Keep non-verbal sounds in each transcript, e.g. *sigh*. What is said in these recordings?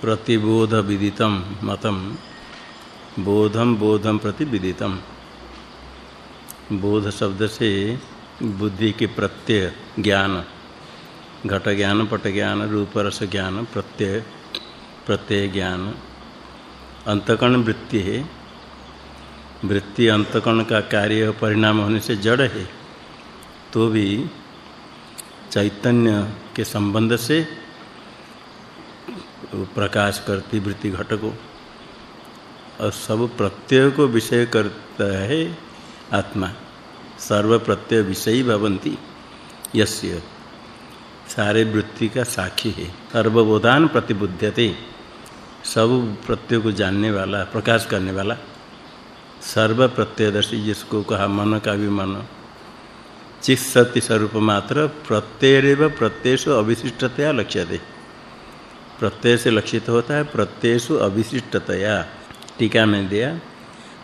प्रतिबोध विदितम मतम बोधम बोधम प्रति विदितम बोध शब्द से बुद्धि के प्रत्यय ज्ञान। घट ज्ञान पट ज्ञान रूप रस ज्ञान प्रत्यय प्रत्यय ज्ञान। अंतकण वृत्ति है। वृत्ति अंतकण का कार्य परिणाम होने से जड़ है। तो भी चैतन्य के संबंध से प्रकाश करती, वृत्ति घट को। और सब प्रत्यय को विषय करता है आत्मा। सर्व प्रत्यय विषयी भवंती। यस्य। सारे वृत्ति का साक्षी है। सर्वबोधान प्रतिबुद्धते सब प्रत्यय को जानने वाला, प्रकाश करने वाला। सर्व प्रत्ययदर्शी जिसको कहा, मन का भी मन। चित सत्य स्वरूप मात्र, प्रत्ययरेव प्रत्ययसु अविशिष्टतया लक्ष्यते। प्रत्यय से लक्षित होता है, प्रत्ययसु अविशिष्टतया। टीका में दिया?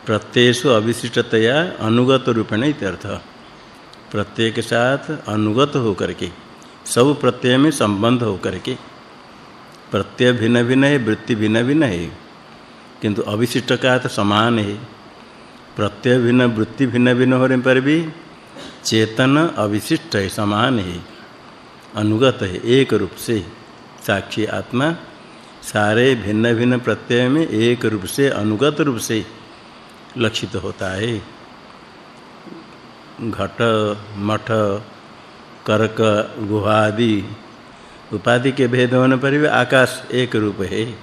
प्रत्ययसु अविशिष्टतया अनुगत रूपेण इत्यर्थ। प्रत्यय के साथ अनुगत होकर के, सब प्रत्यय में संबंध होकर के, प्रत्यय भिन्न भिन्न है, वृत्ति भिन्न भिन्न है, किंतु अविशिष्ट का तो समान है। प्रत्यय भिन्न, वृत्ति भिन्न भिन्न होने पर भी चेतन अविशिष्ट है, समान है, अनुगत है, एक रूप से। साक्षी आत्मा सारे भिन्न भिन्न प्रत्यय में एक रूप से, अनुगत रूप से लक्षित होता है। घट, मठ, करक गुहा आदि उपाधि के भेद होने पर भी आकाश एक रूप है।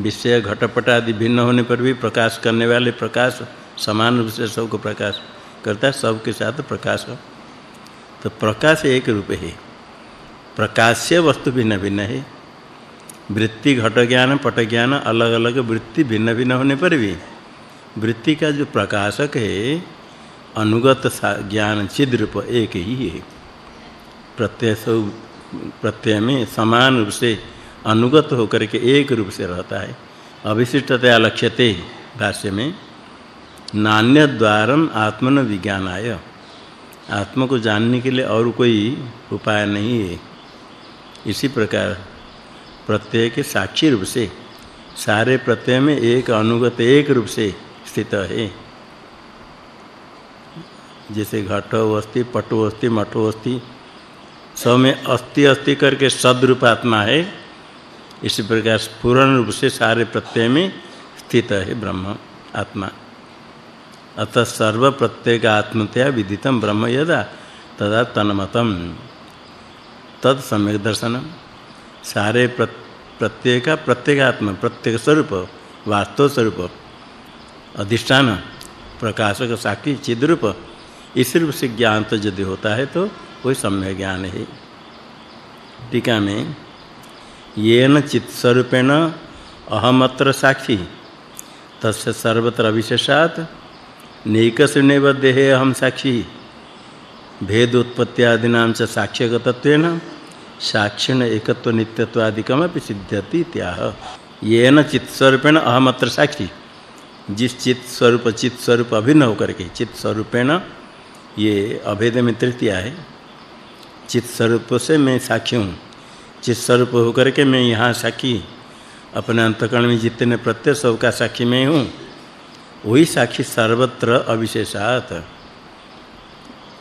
विषय घटपट आदि भिन्न होने पर भी प्रकाश करने वाले प्रकाश समान रूप से सबको प्रकाश करता है, सबके साथ प्रकाश। तो प्रकाश एक रूप है। प्रकाश्य वस्तु भिन्न भिन्न है। वृत्ति घट ज्ञान, पट ज्ञान अलग-अलग वृत्ति भिन्न भिन्न होने पर भी वृत्ति का जो प्रकाशक है, अनुगत ज्ञान चिद रूप एक ही है। प्रत्यय सब प्रत्यय में समान रूप से अनुगत होकर के एक रूप से रहता है। अविशिष्टतया लक्ष्यते भाष्य में, नान्य द्वारम आत्मन विज्ञानाय। आत्म को जानने के लिए और कोई उपाय नहीं है। इसी प्रकार प्रत्यय के साक्षी रूप से, सारे प्रत्यय में एक अनुगत, एक रूप से स्थित है। जैसे घट अस्थि पटो अस्थि मठो अस्थि सब में अस्थि अस्थि करके सद्रूप आत्मा है, इसी प्रकार पूर्ण रूप से सारे प्रत्यय में स्थित है ब्रह्म आत्मा। अतः सर्व प्रत्येक आत्मतया विदितम ब्रह्म यदा तदा तन्मतम। तद सम्यक दर्शन सारे प्रत्येक प्रत्येक आत्मा प्रत्येक स्वरूप, वास्तव स्वरूप, अधिष्ठान, प्रकाशक, साक्षी चिद रूप इस रूप से ज्ञान तो यदि होता है तो कोई सम्यक ज्ञान है टीका में, येन चित स्वरूपेण अहमत्र साक्षी, तस्य सर्वत्र विशेषात नैकस्नेव देहे अहम साक्षी भेद उत्पत्ति आदिनाम च साक्ष्यगतत्वेन साक्षिण एकत्व नित्यत्व आदिकमपि सिद्ध्यति त्याह येन चित स्वरूपेण अहमत्र साक्षी। जिस चित स्वरूप स्वरूप अभिन्न होकर के चित स्वरूपेण ये अभेद में तृतीया है चित स्वरूप से मैं साक्षी हूँ। चित स्वरूप होकर के मैं यहाँ साक्षी। अपने अंतकरण में जितने प्रत्यय सब का साक्षी मैं हूँ। वही साक्षी सर्वत्र अविशेषात।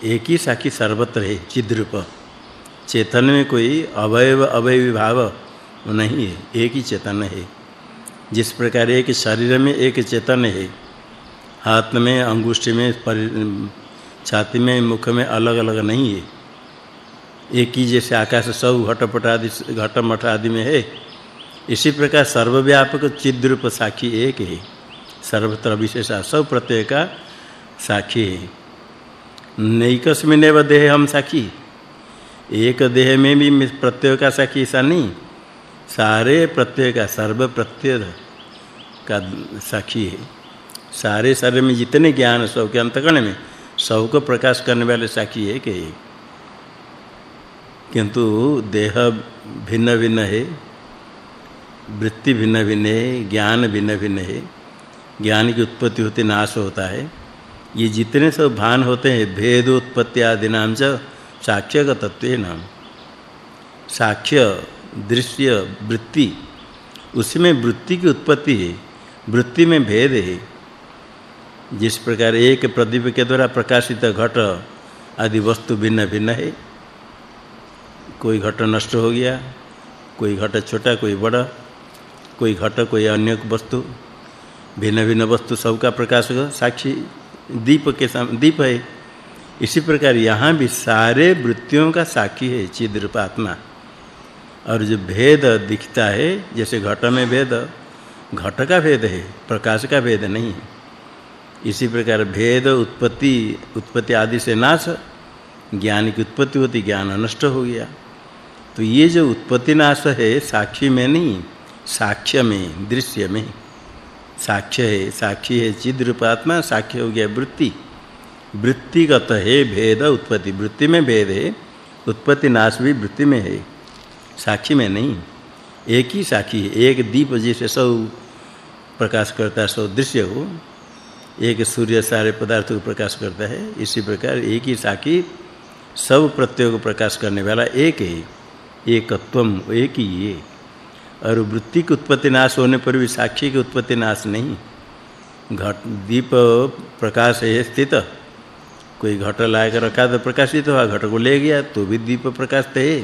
एक ही साक्षी सर्वत्र है, चिद्रूप। चेतन में कोई अवयव अवयवी भाव नहीं है, एक ही चेतन है। जिस प्रकार एक शरीर में एक चेतन है, हाथ में, अंगुष्ठी में छाती में, मुख में अलग-अलग नहीं है। एक ही जैसे आकाश सब घटपट आदि घटमठ आदि में है। इसी प्रकार सर्वव्यापक चिद्रूप साक्षी एक है। सर्वत्र विशेष सब प्रत्यय का साक्षी है। नैकस्मिनेव देह हम साक्षी एक देह में भी प्रत्यय का साक्षी ऐसा नहीं, सारे प्रत्यय का, सर्व प्रत्यय का साक्षी है। सारे शरीर में जितने ज्ञान सब के अंतकरण में सबको प्रकाश करने वाले साक्षी है कि किंतु देह भिन्न भिन्न है, वृत्ति भिन्न भिन्न है, ज्ञान भिन्न भिन्न है, ज्ञान की उत्पत्ति होती, नाश होता है। ये जितने सब भान होते हैं, भेद उत्पत्ति आदि नाम च साक्ष्यगतत्व नाम साक्ष्य, दृश्य, वृत्ति, उसी में वृत्ति की उत्पत्ति है, वृत्ति में भेद है। जिस प्रकार एक प्रदीप के द्वारा प्रकाशित घट आदि वस्तु भिन्न भिन्न है, कोई घट नष्ट हो गया, कोई घट छोटा, कोई बड़ा, कोई घट, कोई अन्य वस्तु भिन्न भिन्न वस्तु सबका प्रकाश साक्षी, दीप के दीप है। इसी प्रकार यहाँ भी सारे वृत्तियों का साक्षी है चिद रूप आत्मा और जो भेद दिखता है, जैसे घट में भेद, घट का भेद है, प्रकाश का भेद नहीं इसी प्रकार भेद, उत्पत्ति उत्पत्ति आदि से नाश, ज्ञान की उत्पत्ति होती, ज्ञान नष्ट हो गया। तो ये जो उत्पत्ति नाश है साक्षी में नहीं साक्ष्य में, दृश्य में। साक्ष्य है साक्षी है चिद रूप आत्मा साक्ष्य हो गया वृत्ति। वृत्तिगत है भेद उत्पत्ति। वृत्ति में भेद है, उत्पत्ति नाश भी वृत्ति में है। साक्षी में नहीं। एक ही साक्षी है। एक दीप जैसे सब प्रकाश करता है, सब दृश्य हो, एक सूर्य सारे पदार्थ को प्रकाश करता है। इसी प्रकार एक ही साक्षी, सब प्रत्यय को प्रकाश करने वाला एक है। एकत्वम, एक ही है। और वृत्ति की उत्पत्ति नाश होने पर भी साक्षी की उत्पत्ति नाश नहीं। घट, दीप प्रकाश है स्थित। कोई घट लाकर रखा तो प्रकाशित हुआ, घट को ले गया तो भी दीप प्रकाश है।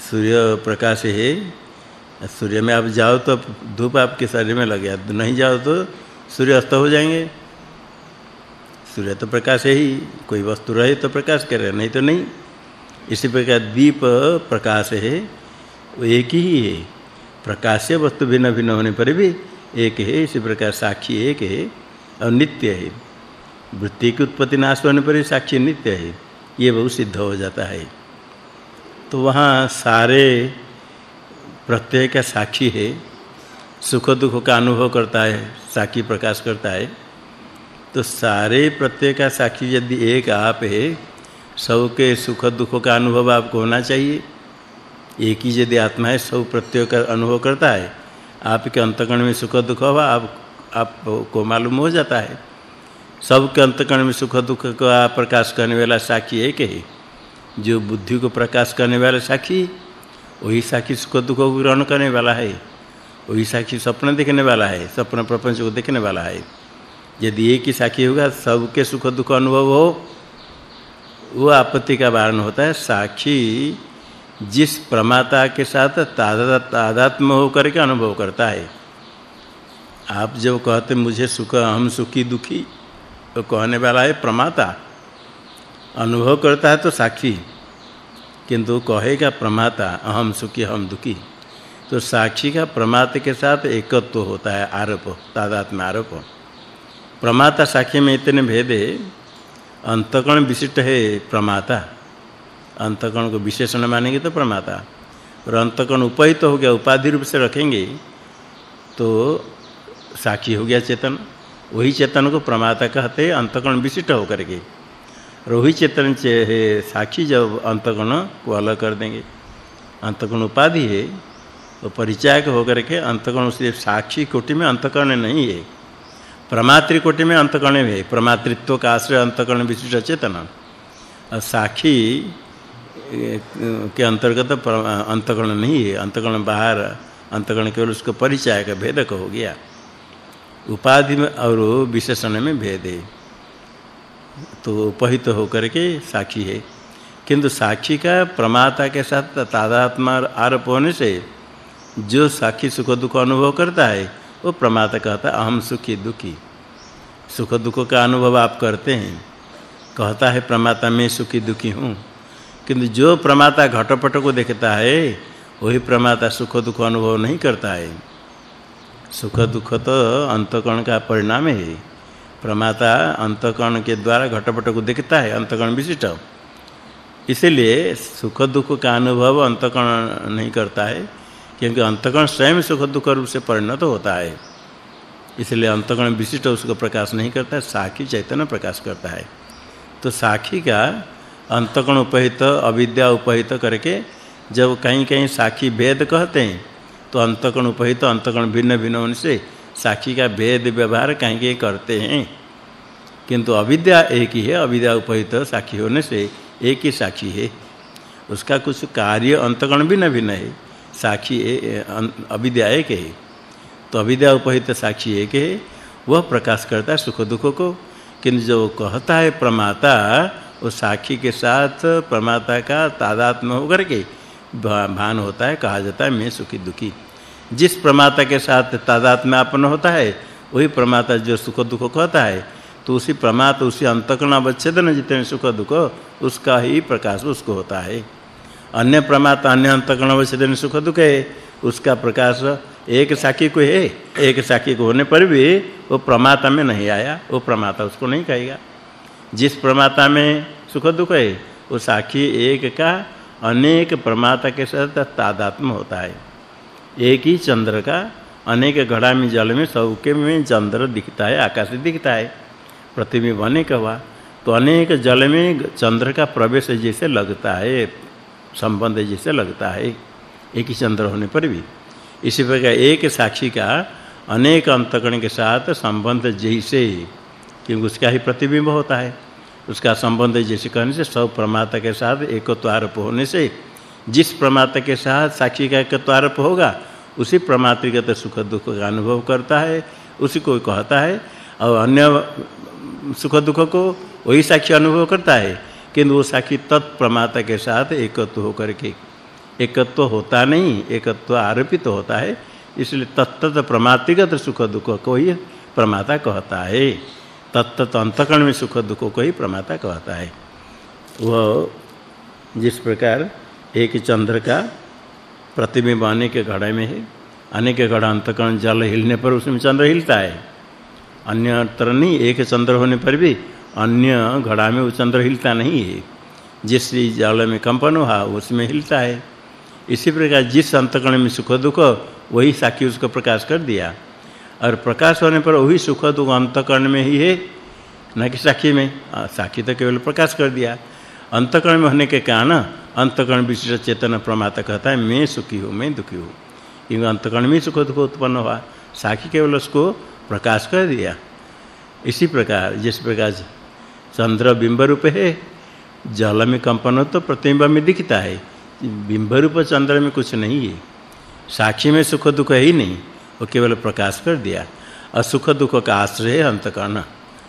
सूर्य प्रकाश है, सूर्य में आप जाओ तो धूप आपके शरीर में लग गया नहीं जाओ तो सूर्य अस्त हो जाएँगे। सूर्य तो प्रकाश है ही, कोई वस्तु रहे तो प्रकाश करे, नहीं तो नहीं। इसी प्रकार दीप प्रकाश है, वो एक ही है। प्रकाश्य वस्तु भिन्न भिन्न होने पर भी एक है, इसी प्रकार साक्षी एक है, और नित्य है। वृत्ति की उत्पत्ति नाश होने पर ही साक्षी नित्य है। ये बहुत सिद्ध हो जाता है। तो वहाँ सारे प्रत्यय का साक्षी है। सुख दुख का अनुभव करता है, साक्षी प्रकाश करता है। तो सारे प्रत्यय का साक्षी यदि एक आप है, सबके सुख दुख का अनुभव आपको होना चाहिए। एक ही यदि आत्मा है, सब प्रत्यय का अनुभव करता है। आपके अंतकण में सुख दुख हुआ आप, आपको मालूम हो जाता है। सबके अंतकण में सुख दुख का प्रकाश करने वाला साक्षी एक है? जो बुद्धि को प्रकाश करने वाला साक्षी वही साक्षी सुख दुख को ग्रहण करने वाला है। वही साक्षी सपना देखने वाला है सपना प्रपंच को देखने वाला है। यदि एक ही साक्षी होगा, सबके सुख दुख अनुभव हो, वो आपत्ति का वारण होता है। साक्षी जिस प्रमाता के साथ तादात्म्य होकर के अनुभव करता है। आप जब कहते मुझे सुख, हम सुखी दुखी तो कहने वाला है, प्रमाता। अनुभव करता है तो साक्षी। किंतु कहेगा प्रमाता, अहम सुखी हम दुखी। तो साक्षी का प्रमाता के साथ एकत्व होता है, आरोप, तादात्म्य आरोप। प्रमाता साक्षी में इतने भेद है अंतकण विशिष्ट है प्रमाता। अंतकण को विशेषण मानेंगे तो प्रमाता। और अंतकण उपहित तो हो गया, उपाधि रूप से रखेंगे तो साक्षी हो गया चेतन। वही चेतन को प्रमाता कहते अंतकण विशिष्ट होकर के। और वही चेतन से साक्षी जब अंतकण को अलग कर देंगे। अंतकण उपाधि है तो परिचय होकर के अंतकण उसे साक्षी कोटि में अंतकरण नहीं है। प्रमातृ कोटि में अंतकरण है, प्रमातृत्व का आश्रय अंतकरण विशिष्ट चेतन। और साक्षी, के अंतर्गत अंतकरण नहीं है, अंतकरण बाहर, अंतकरण केवल उसको परिचय का भेदक हो गया। उपाधि में और विशेषण में भेद है। तो उपहित होकर के साक्षी है। किंतु साक्षी का प्रमाता के साथ तादात्मा आरोप होने से जो साक्षी सुख दुख अनुभव करता है, वो प्रमाता कहता है, अहम सुखी दुखी। सुख दुख का अनुभव आप करते हैं। कहता है, प्रमाता, मैं सुखी दुखी हूँ। किंतु जो प्रमाता घटपट को देखता है, वही प्रमाता सुख दुख अनुभव नहीं करता है। सुख दुख तो अंतकरण का परिणाम है। प्रमाता अंतकरण के द्वारा घटपट को देखता है, अंतकरण विशिष्ट। इसलिए सुख दुख का अनुभव अंतकरण नहीं करता है, क्योंकि अंतकरण स्वयं सुख दुख रूप से परिणत होता है। इसलिए अंतकरण विशिष्ट उसको प्रकाश नहीं करता है साखी चैतन्य प्रकाश करता है। तो साखी का अंतकण उपहित, अविद्या उपहित करके जब कहीं-कहीं साखी भेद कहते हैं तो अंतकण उपहित, अंतकण भिन्न भिन्न होने से साक्षी का भेद व्यवहार कहीं के करते हैं। किंतु अविद्या एक ही है, अविद्या उपहित साक्षी होने से एक ही साक्षी है। उसका कुछ कार्य अंतकण भिन्न भिन्न है, साक्षी अविद्या एक है। तो अविद्या उपहित साक्षी एक है, वह प्रकाश करता है सुख दुख को। किंतु जो कहता है प्रमाता, वो साक्षी के साथ प्रमाता का तादात्म्य होकर के भान होता है, कहा जाता है, मैं सुखी दुखी। जिस प्रमाता के साथ तादात्म्य आपन होता है, वही प्रमाता जो सुख दुख कहता है तो उसी प्रमात उसी अंतकरण अवच्छेदन जितने सुख दुख, उसका ही प्रकाश उसको होता है। अन्य प्रमाता अन्य अंतकरण अवच्छेदन सुख दुख है, उसका प्रकाश एक साक्षी को है। एक साक्षी को होने पर भी वो प्रमाता में नहीं आया, वो प्रमाता उसको नहीं कहेगा। जिस प्रमाता में सुख दुख है, वो साक्षी एक का अनेक प्रमाता के साथ तादात्म्य होता है। एक ही चंद्र का, अनेक घड़ा में जल में सबके में चंद्र दिखता है, आकाश दिखता है। प्रतिबिंब अनेक हुआ तो अनेक जल में चंद्र का प्रवेश जैसे लगता है, संबंध जैसे लगता है, एक ही चंद्र होने पर भी। इसी प्रकार एक साक्षी का अनेक अंतकण के साथ संबंध जैसे क्योंकि उसका ही प्रतिबिंब होता है। उसका संबंध जैसे कहने से सब प्रमाता के साथ एकत्व आरोप होने से जिस प्रमाता के साथ साक्षी का एकत्व आरोप होगा, उसी प्रमात्रिगत सुख दुख का अनुभव करता है, उसी को कहता है, और अन्य सुख दुख को वही साक्षी अनुभव करता है, किंतु वो साक्षी तत्प्रमाता के साथ एकत्व होकर के, एकत्व होता नहीं, एकत्व आरोपित होता है, इसलिए तत्त प्रमात्रिगत सुख दुख को ही प्रमाता कहता है। तत्त अंतकरण में सुख दुख को ही प्रमाता कहता है। वह जिस प्रकार एक चंद्र का प्रतिबिंब आने के घड़े में है। अनेक घड़ा अंतकरण जल हिलने पर उसमें चंद्र हिलता है। अन्य तरह नहीं, एक चंद्र होने पर भी अन्य घड़ा में वो चंद्र हिलता नहीं है। जिस जल में कंपन हुआ, उसमें हिलता है। इसी प्रकार जिस अंतकरण में सुख दुख, वही साक्षी उसको प्रकाश कर दिया। और प्रकाश होने पर वही सुख दुख अंतकरण में ही है, न कि साक्षी में। साक्षी तो केवल प्रकाश कर दिया। अंतकरण में होने के कारण अंतकरण विशिष्ट चेतन प्रमाता कहता है, मैं सुखी हूँ, मैं दुखी हूँ। क्योंकि अंतकरण में सुख दुख उत्पन्न हुआ। साक्षी केवल उसको प्रकाश कर दिया। इसी प्रकार, जिस प्रकार चंद्र बिंब रूप है, जल में कंपन हो तो प्रतिबिंब में दिखता है। बिंब रूप चंद्र में कुछ नहीं है। साक्षी में सुख दुख है ही नहीं, वो केवल प्रकाश कर दिया। और सुख दुख का आश्रय है अंतकरण,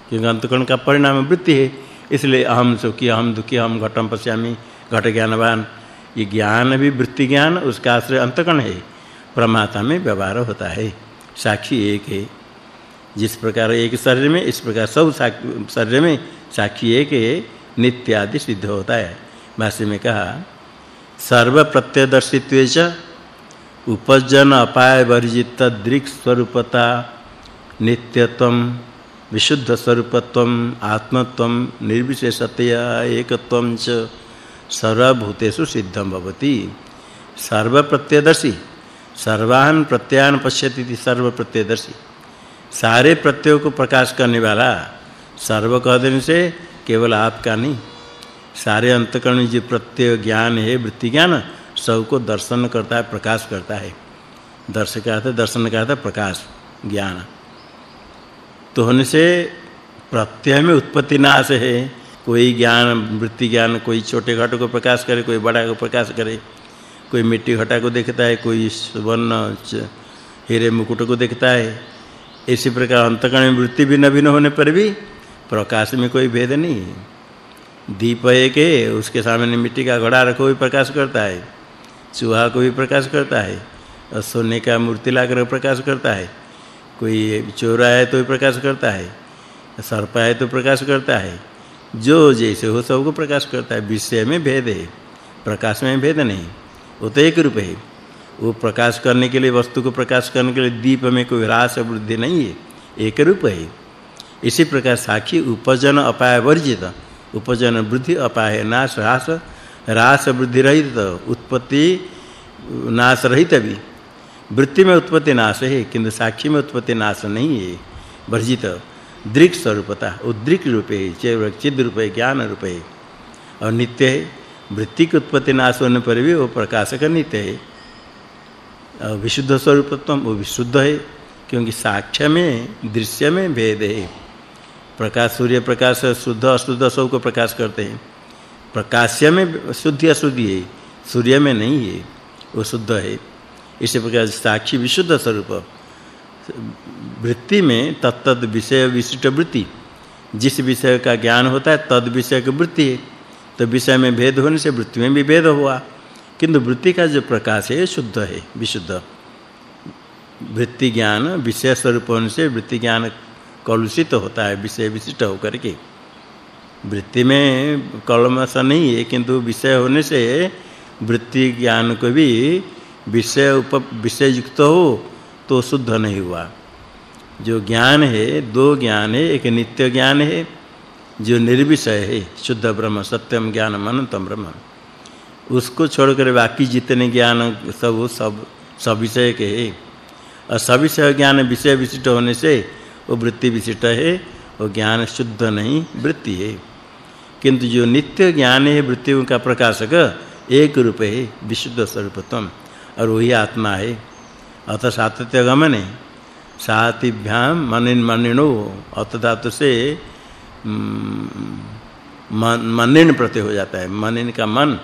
क्योंकि अंतकरण का परिणाम वृत्ति है। इसलिए अहम सुखी, अहम दुखी हम घटम पश्यामि, घट ज्ञानवान। ये ज्ञान भी वृत्ति ज्ञान, उसका आश्रय अंतकरण है। प्रमाता में व्यवहार होता है। साक्षी एक है। जिस प्रकार एक शरीर में, इस प्रकार सब शरीर में साक्षी एक है नित्य आदि सिद्ध होता है। भाष्य में कहा सर्व प्रत्यदर्शित्वे च उपजन अपाय वर्जित दृक् स्वरूपता नित्यत्वम विशुद्ध स्वरूपत्वम आत्मत्वम निर्विशेषतया एकत्वम च सर्वभूतेषु सिद्धं भवति। सर्व प्रत्यदर्शी सर्वान प्रत्यान पश्यति सर्व प्रत्यदर्शी सारे प्रत्ययों को प्रकाश करने वाला सर्व कह देने से केवल आपका नहीं। सारे अंतकरण जो प्रत्यय, ज्ञान है, वृत्ति ज्ञान, सबको दर्शन करता है, प्रकाश करता है। दर्शन का दर्शन का प्रकाश, ज्ञान। तो होने से प्रत्यय में उत्पत्ति नाश है। कोई ज्ञान, वृत्ति ज्ञान, कोई छोटे घट को प्रकाश करे, कोई बड़ा को प्रकाश करे, कोई मिट्टी घटा को देखता है, कोई स्वर्ण हीरे मुकुट को देखता है। इसी प्रकार अंतकरण में वृत्ति भी नवीन होने पर भी प्रकाश में कोई भेद नहीं है। दीप एक है, उसके सामने मिट्टी का घड़ा रखो भी प्रकाश करता है, चूहा को भी प्रकाश करता है और सोने का मूर्ति लाकर प्रकाश करता है। कोई चोरा है तो प्रकाश करता है, सर्प है तो प्रकाश करता है, जो जैसे हो सबको प्रकाश करता है। विषय में भेद है, प्रकाश में भेद नहीं, वो तो एक रूप है। वो प्रकाश करने के लिए, वस्तु को प्रकाश करने के लिए दीप में कोई ह्रास वृद्धि नहीं है, एक रूप है। इसी प्रकार साक्षी उपजन अपाय वर्जित, उपजन वृद्धि अपाय नाश ह्रास ह्रास वृद्धि रहित, उत्पत्ति नाश रहित भी। वृत्ति में उत्पत्ति नाश है, किंतु साक्षी में उत्पत्ति नाश नहीं है। वर्जित दृक स्वरूपता, उद्रिक रूपे चेव चिद रूप, ज्ञान रूपे और नित्य है। वृत्ति की उत्पत्ति नाश होने पर भी वो प्रकाशक नित्य है। और विशुद्ध स्वरूपत्व वो विशुद्ध है, क्योंकि साक्ष्य में, दृश्य में भेद है। प्रकाश, सूर्य प्रकाश, शुद्ध, अशुद्ध, सबको प्रकाश करते हैं। प्रकाश्य में शुद्ध अशुद्धि है, सूर्य में नहीं है, वो शुद्ध है। इसी प्रकार साक्षी विशुद्ध स्वरूप। वृत्ति में तत्तद विषय विशिष्ट वृत्ति। जिस विषय का ज्ञान होता है, तद विषय की वृत्ति है। तो विषय में भेद होने से वृत्ति में भी भेद हुआ। किंतु वृत्ति का जो प्रकाश है, शुद्ध है, विशुद्ध। वृत्ति ज्ञान विषय स्वरूप होने से वृत्ति ज्ञान कलुषित होता है, विषय विशिष्ट होकर के। वृत्ति में कलमस नहीं है, किंतु विषय होने से वृत्ति ज्ञान को भी विषय उप विषय युक्त हो तो शुद्ध नहीं हुआ। जो ज्ञान है, दो ज्ञान है, एक नित्य ज्ञान है, जो निर्विषय है, शुद्ध ब्रह्म, सत्यम ज्ञान अनंतम ब्रह्म। उसको छोड़कर बाकी जितने ज्ञान सब सब सब विषय के है। और सविषय ज्ञान विषय विशिष्ट होने से वो वृत्ति विशिष्ट है, वो ज्ञान शुद्ध नहीं, वृत्ति है। किंतु जो नित्य ज्ञान है, वृत्तियों का प्रकाशक, एक रूप है, विशुद्ध स्वरूपत्म। और वही आत्मा है। अत सातत्य गमने। सातिभ्याम मनिन मनिनो। अत धातु से मन, मनिन प्रत्यय हो जाता है। मनिन का मन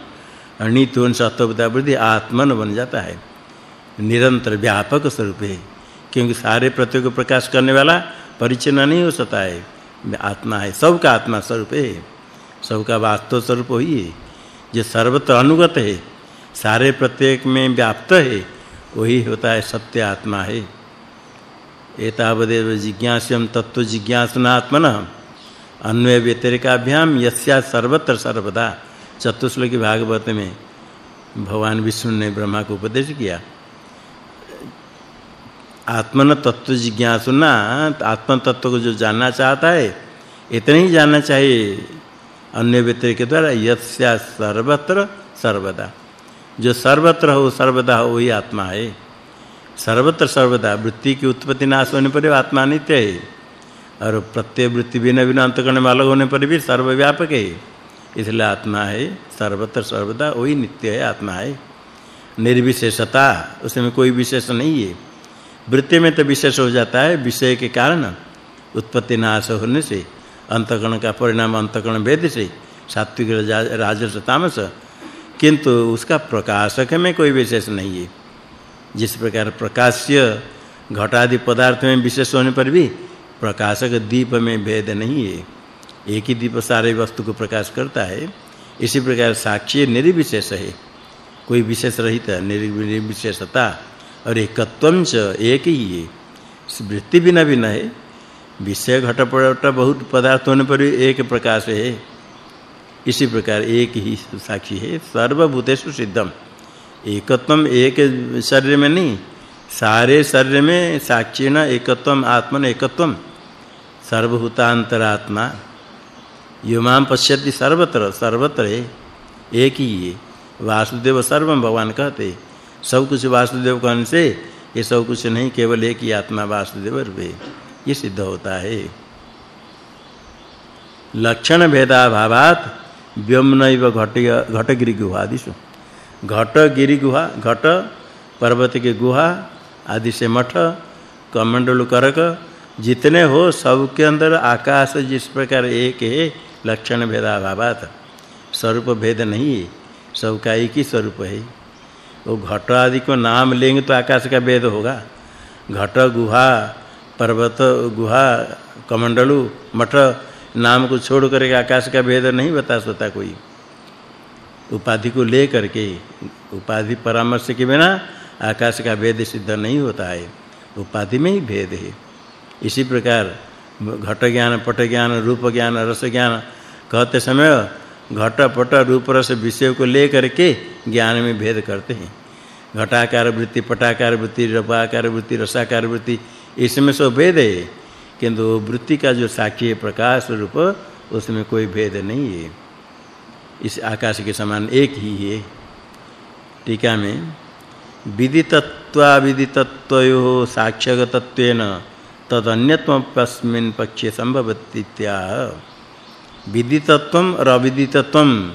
अनित्योन सत्वता वृद्धि आत्मन बन जाता है। निरंतर व्यापक स्वरूप है। क्योंकि सारे प्रत्यय को प्रकाश करने वाला परिचन्न नहीं हो सकता है। आत्मा है, सबका आत्मा स्वरूप है। सबका वास्तव स्वरूप वही है। जो सर्वत्र अनुगत है सारे प्रत्येक में व्याप्त है, वही होता है सत्य आत्मा है। एतावदेव जिज्ञास्यम तत्व जिज्ञासना आत्मन अन्वय व्यतिरेकाभ्याम यस्या सर्वत्र सर्वदा। चतुश्लोकी भागवत में भगवान विष्णु ने ब्रह्मा को उपदेश किया। आत्मन तत्व जिज्ञासुना आत्म तत्व को जो जानना चाहता है, इतना ही जानना चाहिए अन्य व्यतिरेक द्वारा, यस्या सर्वत्र सर्वदा। जो सर्वत्र हो, सर्वदा हो, वही आत्मा है। सर्वत्र, सर्वदा वृत्ति की उत्पत्ति नाश होने पर आत्मा नित्य है। और प्रत्यय वृत्ति बिना बिना अंतकरण में अलग होने पर भी सर्वव्यापक है। इसलिए आत्मा है, सर्वत्र, सर्वदा वही नित्य है, आत्मा है। निर्विशेषता, उसमें कोई विशेष नहीं है। वृत्ति में तो विशेष हो जाता है, विषय के कारण उत्पत्ति नाश होने से, अंतकरण का परिणाम, अंतकरण भेद से, सात्विक राजस, तामस किंतु उसका प्रकाशक में कोई विशेष नहीं है। जिस प्रकार प्रकाश्य घटादि पदार्थ में विशेष होने पर भी प्रकाशक दीप में भेद नहीं है। एक ही दीप सारे वस्तु को प्रकाश करता है। इसी प्रकार साक्षी निर्विशेष है। कोई विशेष रहित, निर्विशेषता और एकत्वम च एक ही है। वृत्ति बिना भिन्न है। विषय घटपट बहुत पदार्थ होने पर भी एक प्रकाश है। इसी प्रकार एक ही साक्षी है, सर्वभूतेषु सिद्धम। एकत्वम एक शरीर में नहीं, सारे शरीर में साक्षी न एकत्वम आत्मन एकत्वम। सर्वभूतांतरात्मा युमाम पश्यति सर्वत्र सर्वत्र एक ही है। वासुदेव सर्वम भगवान कहते, सब कुछ वासुदेव कहने से? ये सब कुछ नहीं, केवल एक ही आत्मा वासुदेव रूपे। ये सिद्ध होता है। लक्षण भेदाभावात व्योमनैव घट घटगिरि गुहादिषु घटगिरि गुहा घट पर्वत के गुहा, आदि से मठ, कमंडल करक, जितने हो सबके अंदर आकाश जिस प्रकार एक है, लक्षण भेदाभावात स्वरूप भेद नहीं है, सबका एक ही स्वरूप है। वो घट आदि को नाम लेंगे तो आकाश का भेद होगा। घट, गुहा, पर्वत, गुहा, कमंडलु, मठ नाम को छोड़ करके आकाश का भेद नहीं बता सकता कोई। उपाधि को ले करके, उपाधि परामर्श के बिना आकाश का भेद सिद्ध नहीं होता है। उपाधि में ही भेद है। इसी प्रकार, घट ज्ञान, पट ज्ञान, रूप ज्ञान, रस ज्ञान कहते समय घट, पट, रूप, रस विषय को ले करके ज्ञान में भेद करते हैं। घटाकार वृत्ति, पटाकार वृत्ति, रपाकार वृत्ति, रसाकार वृत्ति, इसमें सब भेद है। किंतु वृत्ति का जो साक्षी है प्रकाश रूप उसमें कोई भेद नहीं है। इस आकाश के समान एक ही है। टीका में विदितत्वा विदितत्वयो साक्ष्यगतत्वेन तदन्यत्वस्मिन् पक्षे संभवतीत्या। विदितत्वम और अविदितत्वम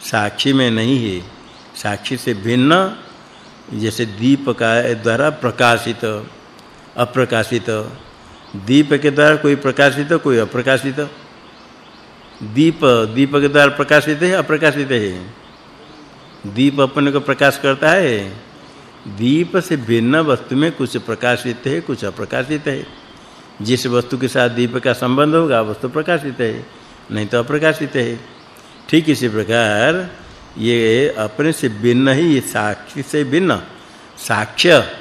साक्षी में नहीं है। साक्षी से भिन्न, जैसे दीप का द्वारा प्रकाशित, अप्रकाशित दीप के द्वारा कोई प्रकाशित कोई अप्रकाशित दीप दीप के द्वारा प्रकाशित है अप्रकाशित है? दीप अपने को प्रकाश करता है। दीप से भिन्न वस्तु में कुछ प्रकाशित है, कुछ अप्रकाशित है। जिस वस्तु के साथ दीप का संबंध होगा वस्तु प्रकाशित है, नहीं तो अप्रकाशित है। ठीक इसी प्रकार, ये अपने से भिन्न ही साक्षी से भिन्न। साक्ष्य,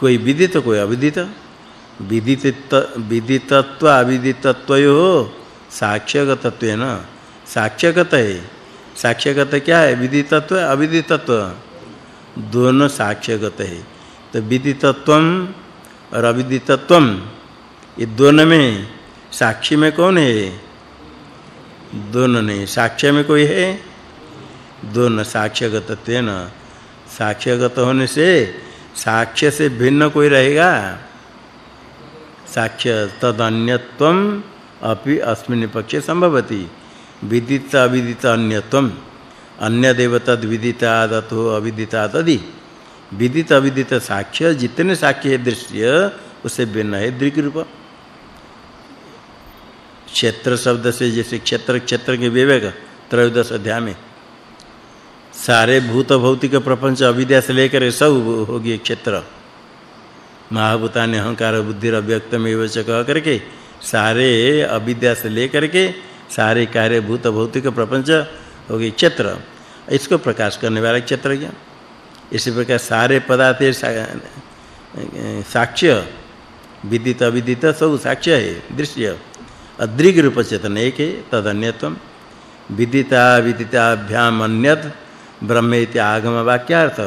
कोई विदित, कोई अविदित। विदित विदितत्व अविदितत्वयो साक्ष्यगतत्वेन। साक्ष्यगत है। क्या है? विदितत्व, अविदितत्व। दोनों साक्ष्यगत है। तो विदितत्वम और अविदितत्वम, ये दोनों में साक्षी में कौन है? दोनों नहीं। साक्ष्य में कोई है? दोनों साक्ष्यगतत्वेन। साक्ष्यगत होने से साक्ष्य से भिन्न कोई रहेगा? साक्ष्य तदन्यत्वम अपि अस्मिन् पक्षे संभवति विदित अविदित अन्यत्वम। अन्य देवतद विदितादतो अविदितादि विदित अविदित साक्ष्य, जितने साक्ष्य है दृश्य उसे भिन्न है दृग रूप क्षेत्र शब्द से जैसे क्षेत्र क्षेत्र के विवेक, त्रयोदश अध्याय में। सारे भूत भौतिक प्रपंच अविद्या से लेकर सब होगी क्षेत्र। महाभूतानि अहंकार बुद्धि अव्यक्त में च कह करके सारे अविद्या से लेकर के सारे कार्य भूत भौतिक प्रपंच होगी क्षेत्र। इसको प्रकाश करने वाला क्षेत्र क्या? इसी प्रकार सारे पदार्थ साक्ष्य, विदित, अविदित, सब साक्ष्य है, दृश्य। अदृग रूप चेतन एक है तदन्यत्वम विदिता विदिताभ्याम अन्यत ब्रह्म इति आगम वाक्यार्थ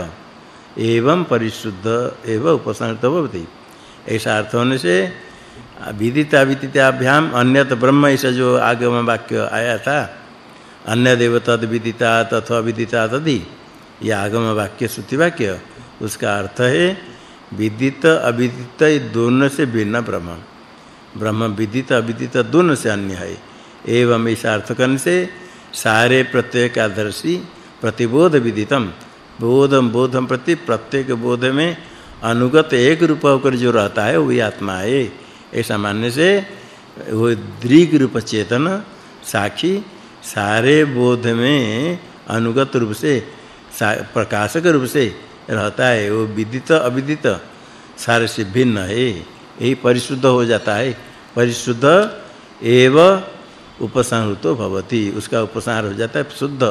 एवं परिशुद्ध एवं उपसंहृत भवति। ऐसा अर्थ होने से विदिता विदिताभ्याम अन्यत ब्रह्म ऐसा जो आगम वाक्य आया था, अन्य देव तद विदिता तथा विदिता तदि यह आगम वाक्य, श्रुति वाक्य, उसका अर्थ है विदित अविदित दोनों से भिन्न ब्रह्म। ब्रह्म विदित अविदित दोनों से अन्य है। एवं ऐसा अर्थ करने से सारे प्रत्येकादर्शी प्रतिबोध विदितम बोधम बोधम प्रति प्रत्येक बोध में अनुगत एक रूप होकर जो रहता है, वही आत्मा है। ऐसा मानने से वो दृग रूप चेतन, साक्षी, सारे बोध में अनुगत रूप से प्रकाशक रूप से रहता है। वो विदित, अविदित, सारे से भिन्न है। यही परिशुद्ध हो जाता है। परिशुद्ध एव उपसंहृतो भवति। उसका उपसंहार हो जाता है शुद्ध।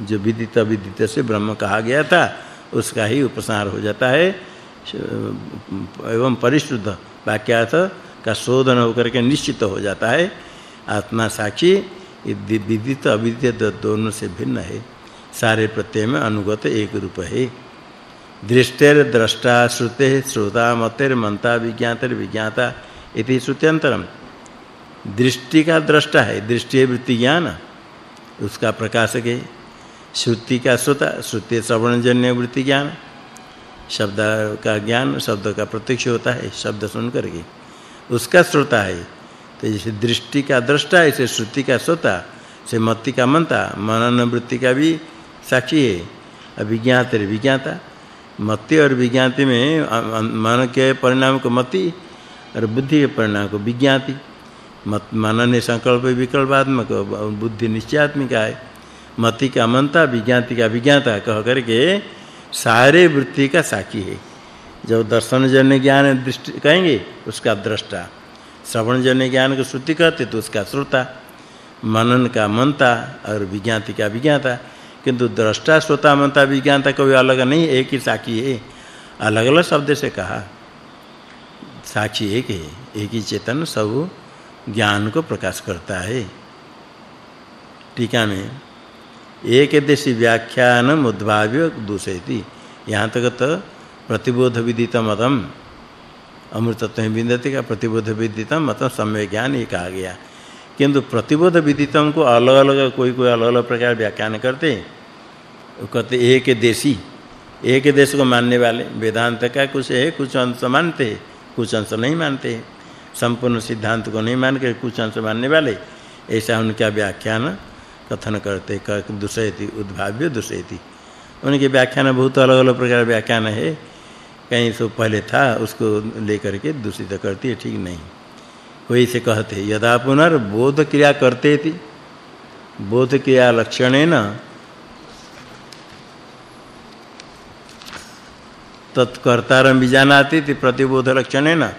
जो विदित विदित से ब्रह्म कहा गया था, उसका ही उपसार हो जाता है। एवं परिशुद्ध वाक्यार्थ का शोधन होकर के निश्चित हो जाता है। आत्मा साक्षी विदित अविदित दोनों से भिन्न है। सारे प्रत्यय में अनुगत एक रूप है। दृष्टेर द्रष्टा श्रुते श्रोता मतेर मंता विज्ञातर विज्ञाता इति श्रुत्यंतरम दृष्टि का दृष्टा है, दृष्टि वृत्ति ज्ञान। उसका प्रकाशक है। श्रुति का श्रोता, श्रुति श्रवणजन्य वृत्ति ज्ञान। शब्द का ज्ञान, शब्द का प्रत्यक्ष होता है, शब्द सुन करके उसका श्रोता है तो जैसे दृष्टि का दृष्टा ऐसे श्रुति का श्रोता से मति का मनता मनन वृत्ति का भी साक्षी है, अभिज्ञात विज्ञाता। मति और विज्ञाति में मन के परिणाम को मति और बुद्धि के परिणाम को विज्ञाति। मत, मनन संकल्प विकल्पात्मक, बुद्धि निश्चयात्मिका है मति का मनता विज्ञाति का विज्ञाता कह करके सारे वृत्ति का साक्षी है। जब दर्शन जन्य ज्ञान दृष्टि कहेंगे, उसका दृष्टा। श्रवण जन्य ज्ञान को श्रुति कहते तो उसका श्रोता। मनन का मनता और विज्ञाति का विज्ञाता। किंतु दृष्टा, श्रोता मनता विज्ञाता कोई अलग नहीं, एक ही साक्षी है। अलग-अलग शब्द से कहा, साक्षी एक है, एक ही चेतन सब ज्ञान को प्रकाश करता है। टीका में एक देशी व्याख्यान उद्भाव्य दूसरी यहाँ तक तो प्रतिबोध विदित मतम, अमृतत्व विन्दति का प्रतिबोध विदित मतम सम्य ज्ञान ये कहा गया। किंतु प्रतिबोध विदितम को अलग-अलग कोई-कोई अलग-अलग प्रकार व्याख्यान करते कहते एक देशी एक देश को मानने वाले वेदांत का कुछ है, कुछ अंश मानते, कुछ अंश नहीं मानते। संपूर्ण सिद्धांत को नहीं मान के कुछ अंश मानने वाले, ऐसा उनका व्याख्यान कथन करते दूसरेति उद्भाव्य दूसरेति उनके व्याख्यान बहुत अलग-अलग प्रकार व्याख्यान है। कहीं से पहले था, उसको लेकर के दूषित करती है, ठीक नहीं। कोई से कहते, यदा पुनर्बोध क्रिया करते थी बोध क्रिया लक्षणेन तत्कर्तारं विजानाति इति प्रतिबोध लक्षणेन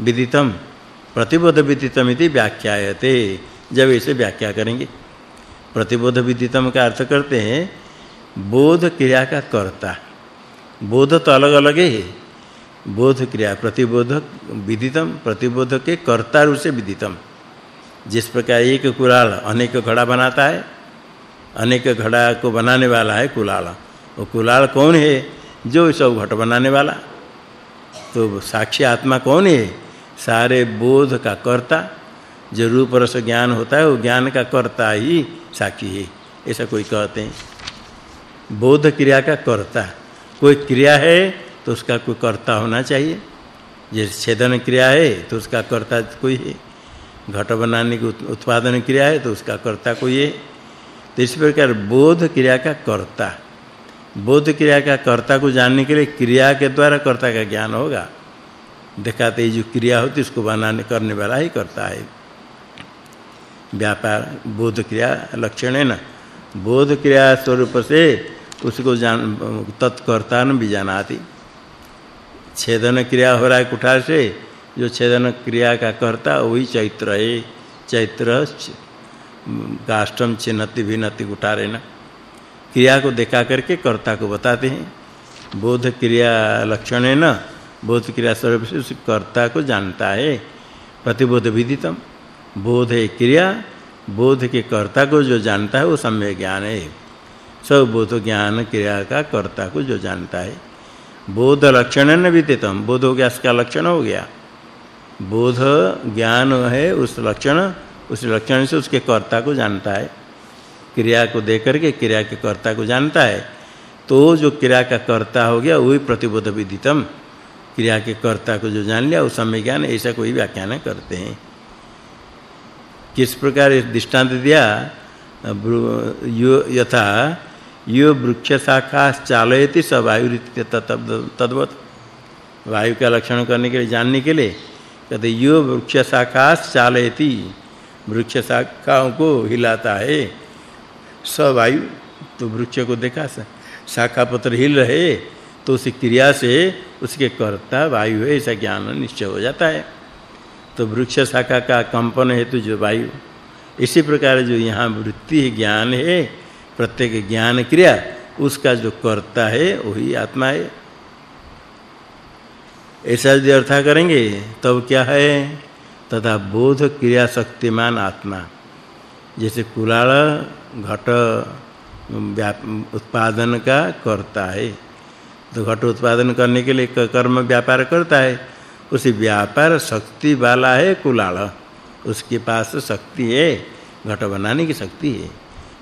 विदितम। प्रतिबोध विदितम इति व्याख्यायते। जब इसे व्याख्या करेंगे। प्रतिबोध विदितम का अर्थ करते हैं, बोध क्रिया का कर्ता। बोध तो अलग-अलग है बोध क्रिया प्रतिबोध विदितम, प्रतिबोध के कर्ता रूप से विदितम। जिस प्रकार एक कुलाल अनेक घड़ा बनाता है, अनेक घड़ा को बनाने वाला है कुलाल। वो कुलाल कौन है? जो सब घट बनाने वाला। तो साक्षी आत्मा कौन है? सारे बोध का कर्ता। जो रूप रस ज्ञान होता है, वो ज्ञान का कर्ता ही साक्षी है। ऐसा कोई कहते हैं। बोध क्रिया का कर्ता। कोई क्रिया है तो उसका कोई कर्ता होना चाहिए। जैसे छेदन क्रिया है तो उसका कर्ता कोई है। घट बनाने की उत्पादन क्रिया है तो उसका कर्ता कोई है। तो इस प्रकार बोध क्रिया का कर्ता। बोध क्रिया का कर्ता को जानने के लिए क्रिया के द्वारा कर्ता का ज्ञान होगा। दिखाते जो क्रिया होती उसको बनाने, करने वाला ही करता है। व्यापार बोध क्रिया लक्षण है ना? बोध क्रिया स्वरूप से उसको जान तत्कर्ता न भी जानाति। छेदन क्रिया हो रहा है कुठार से, जो छेदन क्रिया का कर्ता, वही चैत्र है। चैत्र काष्टम चिन्हति भिन्नति कुठार है ना? क्रिया को देखा करके कर्ता को बताते हैं। बोध क्रिया लक्षण है ना? बोध क्रिया स्वरूप से उस कर्ता को जानता है। प्रतिबोध विदितम। बोध है क्रिया, बोध के कर्ता को जो जानता है वो सम्य ज्ञान है। सब बोध ज्ञान क्रिया का कर्ता को जो जानता है। बोध लक्षण न विदितम। बोध हो गया इसका लक्षण हो गया। बोध ज्ञान है, उस लक्षण उस लक्षण से उसके कर्ता को जानता है। क्रिया को देख करके क्रिया के कर्ता को जानता है। तो जो क्रिया का कर्ता हो गया, वही प्रतिबोध विदितम। क्रिया के कर्ता को जो जान लिया उस समय ज्ञान ऐसा कोई व्याख्यान करते हैं। किस प्रकार दृष्टांत दिया? यो, यथा, यो वृक्ष शाखा चालयति स वायुरित्य तद्वत। वायु का लक्षण करने के लिए, जानने के लिए, कहते यो वृक्ष शाखा चालयति वृक्ष शाखाओं को हिलाता है। स वायु तो वृक्ष को देखा शाखा पत्र हिल रहे तो उस क्रिया से उसके कर्ता वायु है, ऐसा ज्ञान निश्चय हो जाता है। तो वृक्ष शाखा का कंपन हेतु जो वायु। इसी प्रकार जो यहाँ वृत्ति ज्ञान है, प्रत्येक ज्ञान क्रिया, उसका जो कर्ता है, वही आत्मा है। ऐसा यदि अर्थ करेंगे, तब तो क्या है? तथा बोध क्रिया शक्तिमान आत्मा। जैसे कुलाल घट उत्पादन का करता है। तो घट उत्पादन करने के लिए कर्म व्यापार करता है। उसी व्यापार शक्ति वाला है कुलाल। उसके पास शक्ति है, घट बनाने की शक्ति है।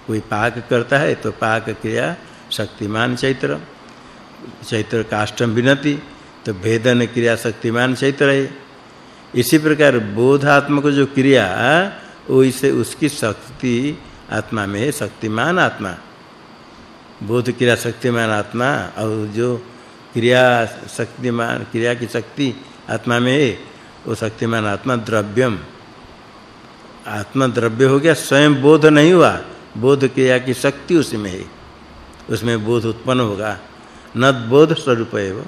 कोई पाक करता है तो पाक क्रिया शक्तिमान चैत्र। चैत्र काष्टम विनति तो भेदन क्रिया शक्तिमान चैत्र है। इसी प्रकार बोधात्मक जो क्रिया, वो इसे उसकी शक्ति आत्मा में है, शक्तिमान आत्मा। बोध क्रिया शक्तिमान आत्मा, और जो क्रिया शक्तिमान, क्रिया की शक्ति आत्मा में वो शक्तिमान आत्मा द्रव्यम। आत्मा द्रव्य हो गया, स्वयं बोध नहीं हुआ। बोध क्रिया की शक्ति उसमें है। उसमें बोध उत्पन्न होगा। न बोध स्वरूप है वो।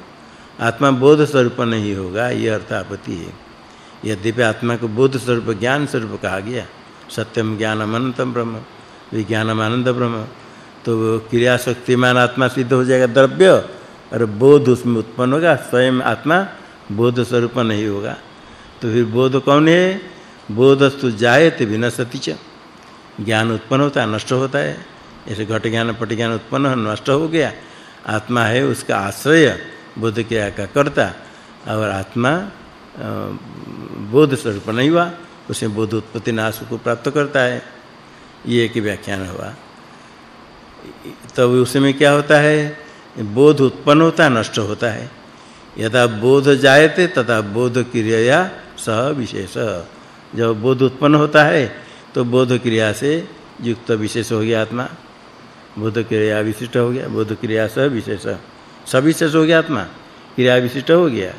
आत्मा बोध स्वरूप नहीं होगा यह अर्थ आपत्ति है। यद्यपि आत्मा को बोध स्वरूप, ज्ञान स्वरूप कहा गया, सत्यम ज्ञानम अनंतम ब्रह्म, विज्ञानम आनंद ब्रह्म तो क्रिया शक्तिमान आत्मा सिद्ध हो जाएगा द्रव्य, और बोध उसमें उत्पन्न होगा, स्वयं आत्मा बोध स्वरूप नहीं होगा। तो फिर बोध कौन है? बोधस्तु जायते विनशति च। ज्ञान उत्पन्न होता है, नष्ट होता है। ऐसे घट ज्ञान, पट ज्ञान उत्पन्न नष्ट हो गया। आत्मा है, उसका आश्रय बोध क्रिया का कर्ता। और आत्मा बोध स्वरूप नहीं हुआ, उसे बोध उत्पत्ति नाश को प्राप्त करता है। ये एक व्याख्यान हुआ। तब उसमें क्या होता है? बोध उत्पन्न होता है, नष्ट होता है। यदा बोध जायते तथा बोध क्रिया सह विशेष। जब बोध उत्पन्न होता है तो बोध क्रिया से युक्त विशेष हो गया आत्मा। बोध क्रिया विशिष्ट हो गया, बोध क्रिया सह विशेष। सविशेष हो गया आत्मा, क्रिया विशिष्ट हो गया।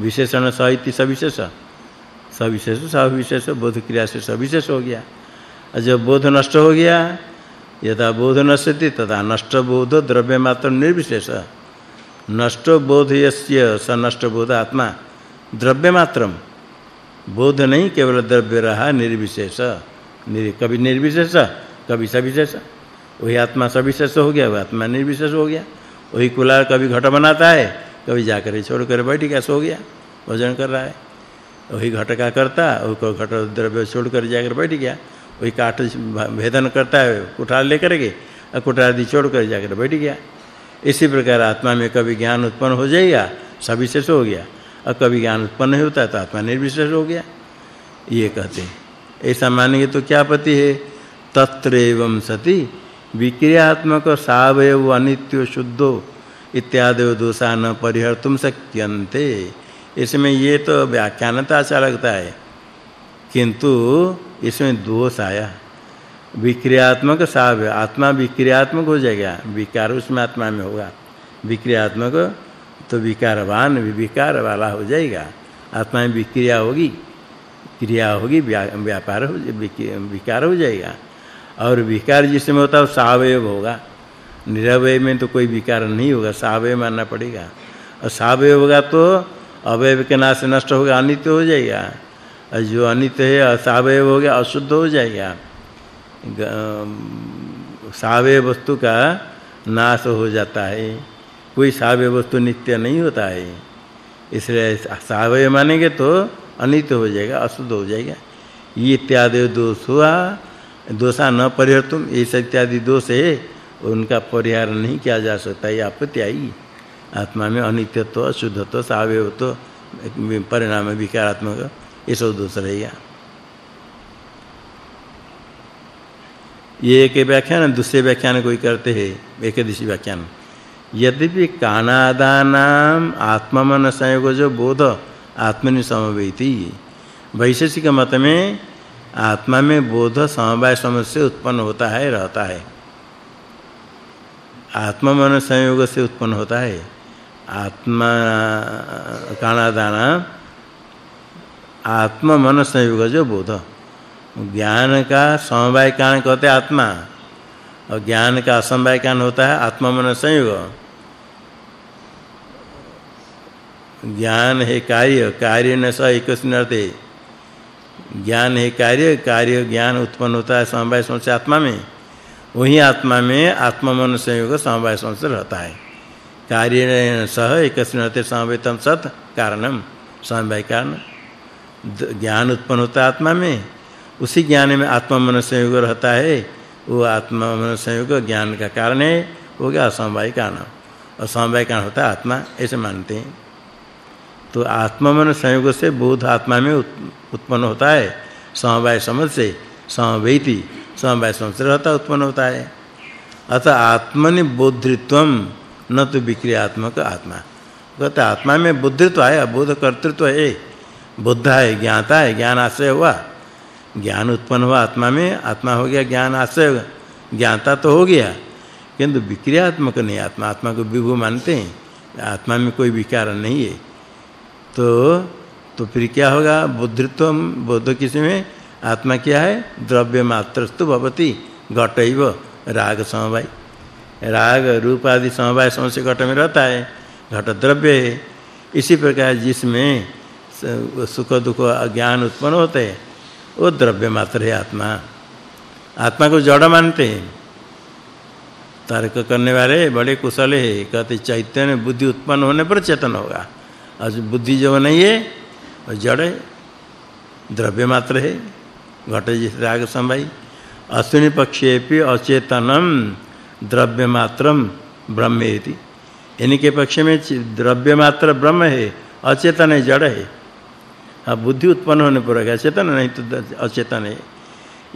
विशेषण सहित सविशेष। सविशेष सविशेष, बोध क्रिया से सविशेष हो गया। और जब बोध नष्ट हो गया यदा बोध नश्यति तथा नष्ट बोध द्रव्य मात्र निर्विशेष। नष्टो बोध यस्य स नष्ट बोध आत्मा। द्रव्य मात्रम बोध नहीं, केवल द्रव्य रहा, निर्विशेष। निर, कभी निर्विशेष, कभी सविशेष। वही आत्मा सविशेष हो गया, वह आत्मा निर्विशेष हो गया। वही कुलार कभी घट बनाता है, कभी जाकर छोड़ कर बैठ गया सो गया, भोजन कर रहा है। वही घट का करता वो घट द्रव्य छोड़ कर जाकर बैठ गया, वही काठ भेदन करता है, कुठार लेकर के कुठार दी छोड़ कर जाकर बैठ गया। इसी प्रकार आत्मा में कभी ज्ञान उत्पन्न हो जाएगा सविशेष हो गया। और कभी ज्ञान उत्पन्न नहीं होता तो आत्मा निर्विशेष हो गया। ये कहते हैं। ऐसा मानेंगे तो क्या पति है? तत्र एवं सति, विक्रियात्मक सावयव अनित्य शुद्धो, इत्यादि दोषा न परिहर्तुम शक्यन्ते। इसमें ये तो व्याख्यानता अच्छा लगता है। किंतु इसमें दोष आया। विक्रियात्मक साव आत्मा विक्रियात्मक हो जाएगा। विकार उसमें आत्मा में होगा। विक्रियात्मक तो विकारवान, विकार वाला हो जाएगा। आत्मा में विक्रिया होगी, क्रिया होगी व्यापार हो, विकार हो जाएगा। और विकार जिसमें होता है सावयव होगा। निरवय में तो कोई विकार नहीं होगा, सावय मानना पड़ेगा। और सावय होगा तो अवयव के नाश नष्ट होगा, अनित्य हो जाएगा। और जो अनित्य है, असावय हो गया, अशुद्ध हो जाएगा। सावय वस्तु का नाश हो जाता है। कोई सावय वस्तु नित्य नहीं होता है। इसलिए सावय मानेंगे तो अनित्य हो जाएगा, अशुद्ध हो जाएगा। ये इत्यादि दोष हुआ, दोषा न परिहर्तुम, ये इत्यादि दोष है, उनका परिहार नहीं किया जा सकता, ये आपत्ति आई। आत्मा में अनित्यत्व, अशुद्धत्व सावयवत्व परिणाम विकारात्मक, ये सब दोष रहेगा। ये एक व्याख्यान दूसरे व्याख्यान कोई करते हैं, एकदशी व्याख्यान। यद्यपि कानादानाम आत्ममन संयोग जो बोध, आत्मनि समवेति। वैशेषिक मत में आत्मा में बोध समवाय समझ से उत्पन्न होता है, रहता है। आत्मा मन संयोग से उत्पन्न होता है। आत्मा कानादाना आत्मा मन संयोग जो बोध। ज्ञान का समवाय कारण कहते आत्मा। और ज्ञान का असमवाय कारण होता है आत्मा मन संयोग। ज्ञान है कार्य कार्य न स एकस्मिनर्थे ज्ञान है कार्य कार्य ज्ञान उत्पन्न होता है समवाय से आत्मा में। वही आत्मा में आत्मा मन संयोग समवाय से रहता है। कार्य सह एकस्मिनर्थे समवेतम सत कारणम समवाय कारण ज्ञान उत्पन्न होता है आत्मा में। उसी ज्ञान में आत्मा मन संयोग रहता है। वो आत्मा मन संयोग ज्ञान का कारण है। वो क्या? असमवाय कारण और समवाय कारण होता है आत्मा, ऐसे मानते हैं। तो आत्मा मन संयोग से बोध आत्मा में उत्पन्न होता है। समवाय समझ से समवेति, समवाय समझ से रहता, उत्पन्न होता है। अतः आत्मनि बोधित्वम न तो विक्रियात्मक आत्मा। कहते आत्मा में बुद्धित्व है बोध कर्तृत्व है। बुद्ध है, ज्ञाता है, ज्ञान आश्रय हुआ। ज्ञान उत्पन्न हुआ आत्मा में, आत्मा हो गया, ज्ञान आश्रय ज्ञाता तो हो गया, किंतु विक्रियात्मक नहीं, आत्मा आत्मा को विभु मानते हैं। आत्मा में कोई विकार नहीं है। तो तो फिर क्या होगा? बुद्धित्व, बोध किसी में, आत्मा क्या है? द्रव्य मात्रस्तु भवति, घटैव, राग समवाय। राग, रूप आदि समवाय समस्य घट में रहता है, घट द्रव्य है। इसी प्रकार जिसमें सुख, दुख अज्ञान उत्पन्न होते हैं वो द्रव्य मात्र है आत्मा। आत्मा को जड़ मानते हैं। तर्क करने वाले, बड़े कुशल है, कहते चैतन्य बुद्धि उत्पन्न होने पर चेतन होगा। और बुद्धि जो नहीं है, वो जड़ है द्रव्य मात्र है, घट जिस राग संभाई। अश्विनी पक्षेपि अचेतनम द्रव्य मात्रम ब्रह्मेति इनके पक्ष में द्रव्य मात्र ब्रह्म है, अचेतन है, जड़ है। हाँ बुद्धि उत्पन्न होने पर है चेतन नहीं तो अचेतन है।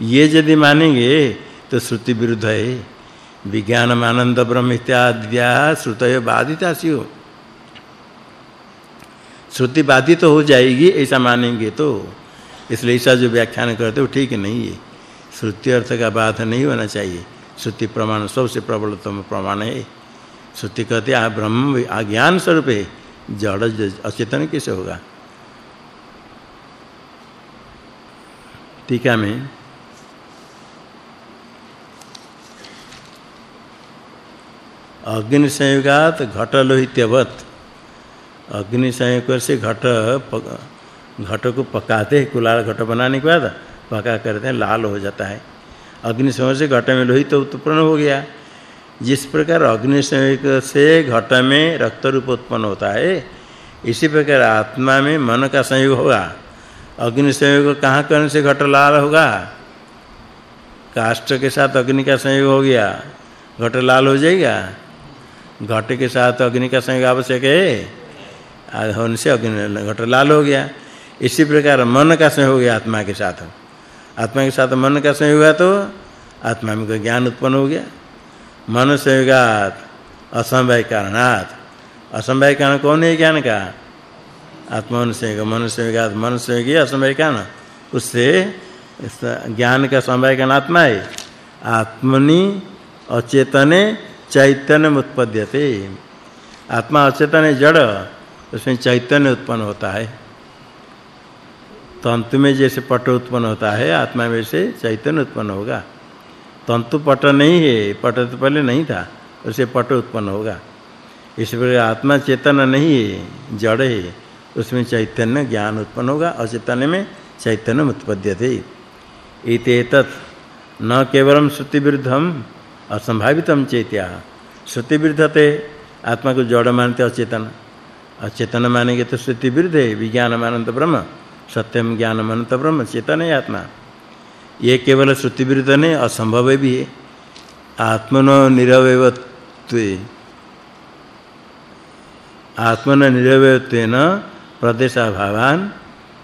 ये यदि मानेंगे तो श्रुति विरुद्ध है। विज्ञान आनंद ब्रह्म इत्याद्या श्रुतय बाधिता स्यु श्रुति बाधित हो जाएगी, ऐसा मानेंगे तो। इसलिए ऐसा जो व्याख्यान करते हो ठीक नहीं है। श्रुति अर्थ का बाध नहीं होना चाहिए। श्रुति प्रमाण सबसे प्रबलतम प्रमाण है। श्रुति कहते आ ब्रह्म अज्ञान स्वरूप है। जड़ अचेतन कैसे होगा? टीका में अग्नि संयोगात घट लोहित्यवत अग्नि संयोग से घट घट को पकाते हैं, कुलाल घट बनाने के बाद पका करते हैं, लाल हो जाता है। अग्नि संयोग से घट में लोहित उत्पन्न हो गया। जिस प्रकार अग्नि संयोग से घट में रक्त रूप उत्पन्न होता है, इसी प्रकार आत्मा में मन का संयोग होगा। अग्नि संयोग कहाँ करने से घट लाल होगा? काष्ठ के साथ अग्नि का संयोग हो गया। घट लाल हो जाएगा। घट के साथ अग्नि का संयोग आवश्यक है। होने से अग्नि घट लाल हो गया। इसी प्रकार मन का संयोग हो गया आत्मा के साथ। आत्मा के साथ मन का संयोग हुआ तो आत्मा में ज्ञान उत्पन्न हो गया। मन संयोगात असंभव कारणात। असंभव कारण कौन है ज्ञान का? आत्मा संयोग मन संयोगात मन संयोग असंभव कारण उससे ज्ञान का संभव कारण आत्मा है। आत्मनि अचेतने चैतन्य उत्पद्यते। आत्मा अचेतन है जड़, उसमें चैतन्य उत्पन्न होता है। तंतु में जैसे पट उत्पन्न होता है, आत्मा में से चैतन्य उत्पन्न होगा। तंतु पट नहीं है, पट तो पहले नहीं था, उसे पट उत्पन्न होगा। इस प्रकार आत्मा चेतन नहीं है, जड़ है। उसमें चैतन्य ज्ञान उत्पन्न होगा अचेतन में चैतन्य उत्पद्य उत्पद्यते इतेतत् न केवलम श्रुति विरुद्धम असंभावितम चेत्या। श्रुति विरुद्धते आत्मा को जड़ मानते अचेतन अचेतन मानेंगे तो श्रुति विरुद्ध है, विज्ञान मानंत ब्रह्म, सत्यम ज्ञान मानंत ब्रह्म, चेतन है आत्मा। ये केवल श्रुति विरुद्ध नहीं, असंभव भी है। आत्मनो निरवयत्वे। आत्मन निरवयत्वेन प्रदेशाभावान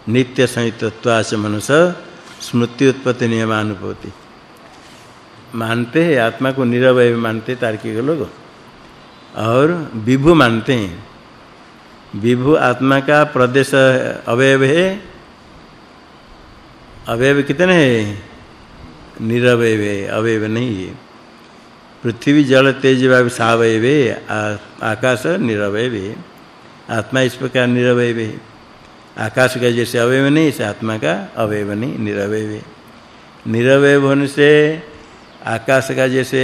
नित्य संयुक्तत्वाच मनुष्य स्मृति उत्पत्ति नियमानुपति मानते हैं आत्मा को निरवय मानते तार्किक लोग। और विभु मानते हैं। विभु आत्मा का प्रदेश अवयव है। अवयव कितने हैं? निरवय है, अवयव नहीं है। पृथ्वी, जल, तेज वायु सावयव आकाश निरवय है। आत्मा इस प्रकार निरवय है आकाश का जैसे अवयव नहीं, इस आत्मा का अवयव नहीं, निरवय है निरवय होने से आकाश का जैसे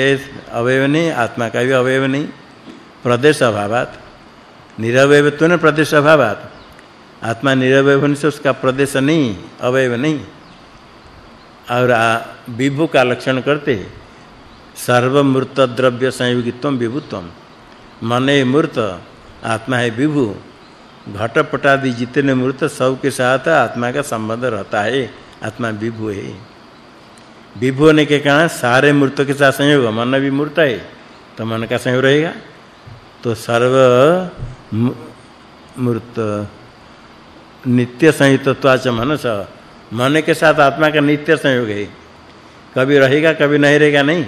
अवयव नहीं, आत्मा का भी अवयव नहीं। प्रदेश अभावात। निरवय तो न प्रदेश अभावात। आत्मा निरवय होने से उसका प्रदेश नहीं, अवयव नहीं। और विभु का लक्षण करते सर्वमूर्त द्रव्य संयोगित्वम विभुत्वम मन है मूर्त आत्मा है विभु। घटपट आदि जितने मूर्त सब के साथ आत्मा का संबंध रहता है। आत्मा विभु है। विभु होने के कारण सारे मूर्त के साथ संयोग मन भी मूर्त है तो मन का संयोग रहेगा। तो सर्व मूर्त नित्य संयुक्तत्वाच मनस। मन के साथ आत्मा का नित्य संयोग है। कभी रहेगा, कभी नहीं रहेगा, नहीं।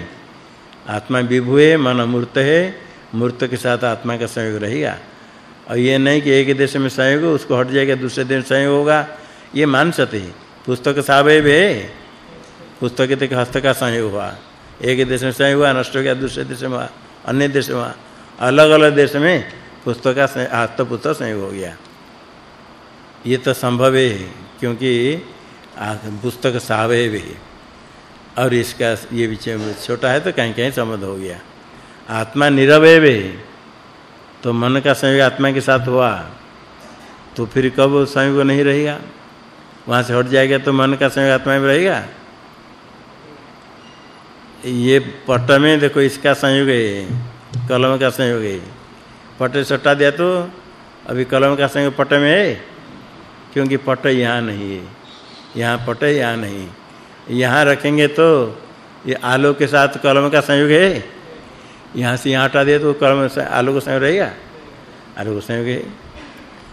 आत्मा विभु है, मन मूर्त है मूर्त के साथ आत्मा का संयोग रहेगा। और ये नहीं कि एक देश में संयोग उसको हट जाएगा, दूसरे दिन संयोग होगा। ये मान सकते हैं। पुस्तक सावयव है। पुस्तक के हस्त का संयोग हुआ। एक देश में संयोग हुआ, नष्ट हो गया, दूसरे देश में हुआ, अन्य देश में अलग-अलग देश में पुस्तक का हस्त पुस्तक संयोग हो गया। ये तो संभव है, क्योंकि पुस्तक सावयव है। और इसका ये विषय छोटा है तो कहीं-कहीं संबंध हो गया। आत्मा निरवय है। तो मन का संयोग आत्मा के साथ हुआ। तो फिर कब संयोग नहीं रहेगा? वहाँ से हट जाएगा तो मन का संयोग आत्मा में रहेगा? ये पट में देखो इसका संयोग है, कलम का संयोग है। पट से हटा दिया तो अभी कलम का संयोग पट में है, क्योंकि पट यहाँ नहीं है। यहाँ पट है यहाँ नहीं यहाँ रखेंगे तो ये आलो के साथ कलम का संयोग है। यहाँ से यहाँ हटा दिया तो कर्म से आलो का संयोग रहेगा आलो का संयोग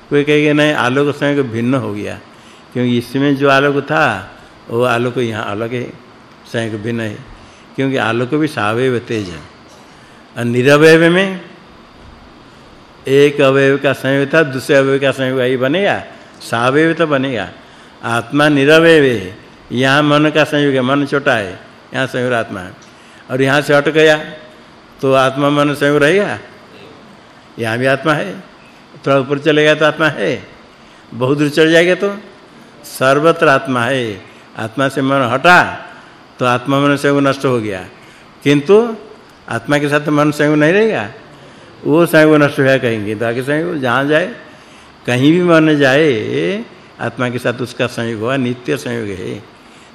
कोई कहेगा, नहीं आलो का संयोग भिन्न हो गया। क्योंकि इसमें जो आलोक था, वो आलोक यहाँ अलग है, संयोग भिन्न है। क्योंकि आलोक भी सावयव तेज है। और निरवयव में एक अवयव का संयोग था, दूसरे अवयव का संयोग आई बनेगा। सावयव तो बनेगा। आत्मा निरवयव है। यहाँ मन का संयोग है, मन छोटा है। यहाँ संयोग आत्मा है। और यहाँ से हट गया। तो आत्मा मन संयोग रहेगा? यहाँ भी आत्मा है। थोड़ा ऊपर चलेगा तो आत्मा है। बहुत दूर चढ़ जाएगा तो? सर्वत्र आत्मा है। आत्मा से मन हटा तो आत्मा मन संयोग नष्ट हो गया। किंतु आत्मा के साथ मन संयोग नहीं रहेगा? वो संयोग नष्ट हुआ कहेंगे। तो आगे संयोग जहाँ जाए, कहीं भी मन जाए, आत्मा के साथ उसका संयोग हुआ नित्य संयोग है।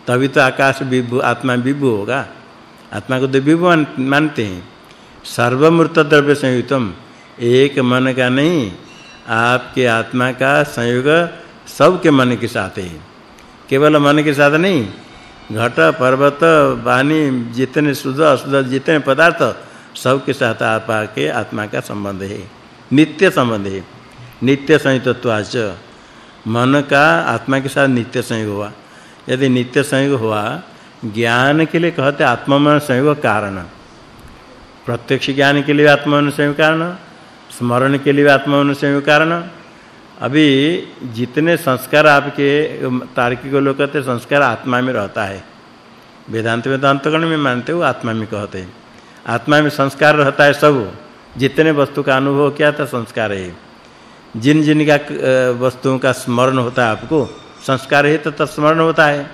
तभी तो आकाश विभु, आत्मा विभु होगा। आत्मा को तो विभु मानते हैं। सर्वमूर्त द्रव्य संयुक्तम एक मन का नहीं, आपके आत्मा का संयोग सबके मन के साथ है। केवल मन के साथ नहीं, घट, पर्वत, वाणी, जितने शुद्ध, अशुद्ध, जितने पदार्थ सब के साथ आपा के आत्मा का संबंध है। नित्य संबंध है। नित्य संयुक्तत्वाच। मन का आत्मा के साथ नित्य संयोग हुआ। यदि नित्य संयोग हुआ, ज्ञान के लिए कहते आत्मा मन संयोग कारण। प्रत्यक्ष ज्ञान के लिए आत्मा संयोग कारण, स्मरण के लिए आत्मा संयोग कारण। अभी जितने संस्कार आपके तार्किक लोग कहते संस्कार आत्मा में रहता है। वेदांत वेदांत अंतकरण में मानते हो आत्मा में कहते हैं। आत्मा में संस्कार रहता है सब। जितने वस्तु का अनुभव किया था, संस्कार है। जिन जिन का वस्तुओं का स्मरण होता है आपको, संस्कार है तो तत्स्मरण होता है।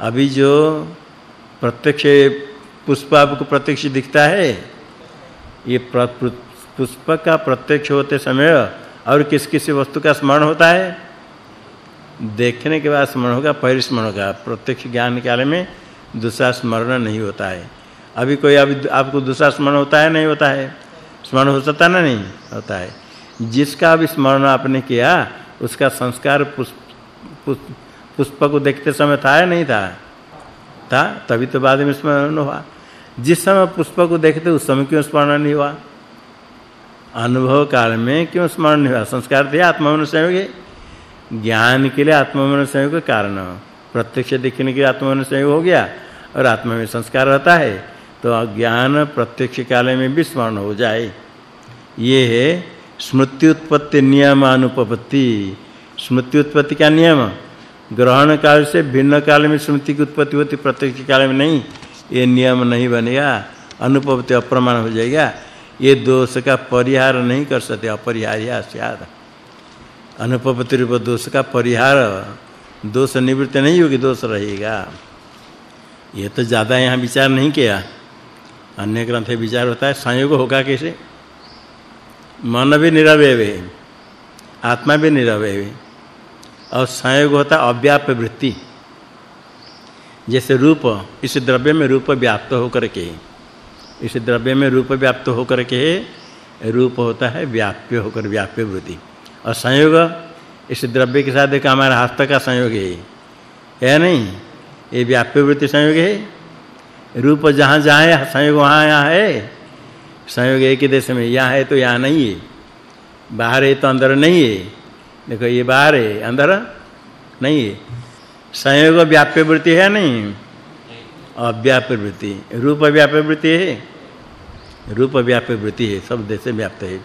अभी जो प्रत्यक्ष पुष्प आपको प्रत्यक्ष दिखता है। ये पुष्प का प्रत्यक्ष होते समय और किस किस वस्तु का स्मरण होता है? देखने के बाद स्मरण होगा, परिस्मरण होगा। प्रत्यक्ष ज्ञान काल में दूसरा स्मरण नहीं होता है। अभी कोई अभी आपको दूसरा स्मरण होता है, नहीं होता है? स्मरण हो सकता ना नहीं होता है। जिसका भी स्मरण आपने किया, उसका संस्कार पुष्प पुष्प को देखते समय था या नहीं था? था, तभी तो बाद में स्मरण हुआ। जिस समय पुष्प को देखते, उस समय क्यों स्मरण नहीं हुआ? अनुभव काल में क्यों स्मरण नहीं हुआ? संस्कार थे आत्ममन संयोग ज्ञान के लिए आत्ममन संयोग कारण। प्रत्यक्ष देखने के लिए आत्ममन संयोग हो गया, और आत्मा में संस्कार रहता है तो ज्ञान प्रत्यक्ष काल में भी स्मरण हो जाए। ये है स्मृति उत्पत्ति नियम अनुपपत्ति स्मृति उत्पत्ति का नियम? ग्रहण काल से भिन्न काल में स्मृति की उत्पत्ति होती, प्रत्यक्ष काल में नहीं। ये नियम नहीं बनेगा अनुपपत्ति अप्रमाण हो जाएगा। ये दोष का परिहार नहीं कर सकते, अपरिहार्य स्याद। अनुपपत्ति रूप दोष का परिहार, दोष निवृत्त नहीं होगी, दोष रहेगा। ये तो ज़्यादा यहाँ विचार नहीं किया। अन्य ग्रंथ विचार होता है, संयोग होगा कैसे? मन भी निरवय है, आत्मा भी निरवय है। और संयोग होता अव्याप्य वृत्ति। जैसे रूप, इस द्रव्य में रूप व्याप्त होकर के, इस द्रव्य में रूप व्याप्त होकर के रूप होता है व्याप्य होकर, व्याप्य वृत्ति। और संयोग, इस द्रव्य के साथ एक हमारा हस्त का संयोग है। है नहीं? ये व्याप्य वृत्ति संयोग है। रूप जहाँ जहाँ है, संयोग वहाँ यहाँ है। संयोग एक ही देश में, यहाँ है तो यहाँ नहीं है। बाहर है तो अंदर नहीं है। देखो, ये बाहर है, अंदर? नहीं है। संयोग व्याप्य वृत्ति है नहीं? अव्याप्य वृत्ति रूप व्याप्य वृत्ति है? रूप व्याप्य वृत्ति है, सब देश में व्याप्त है।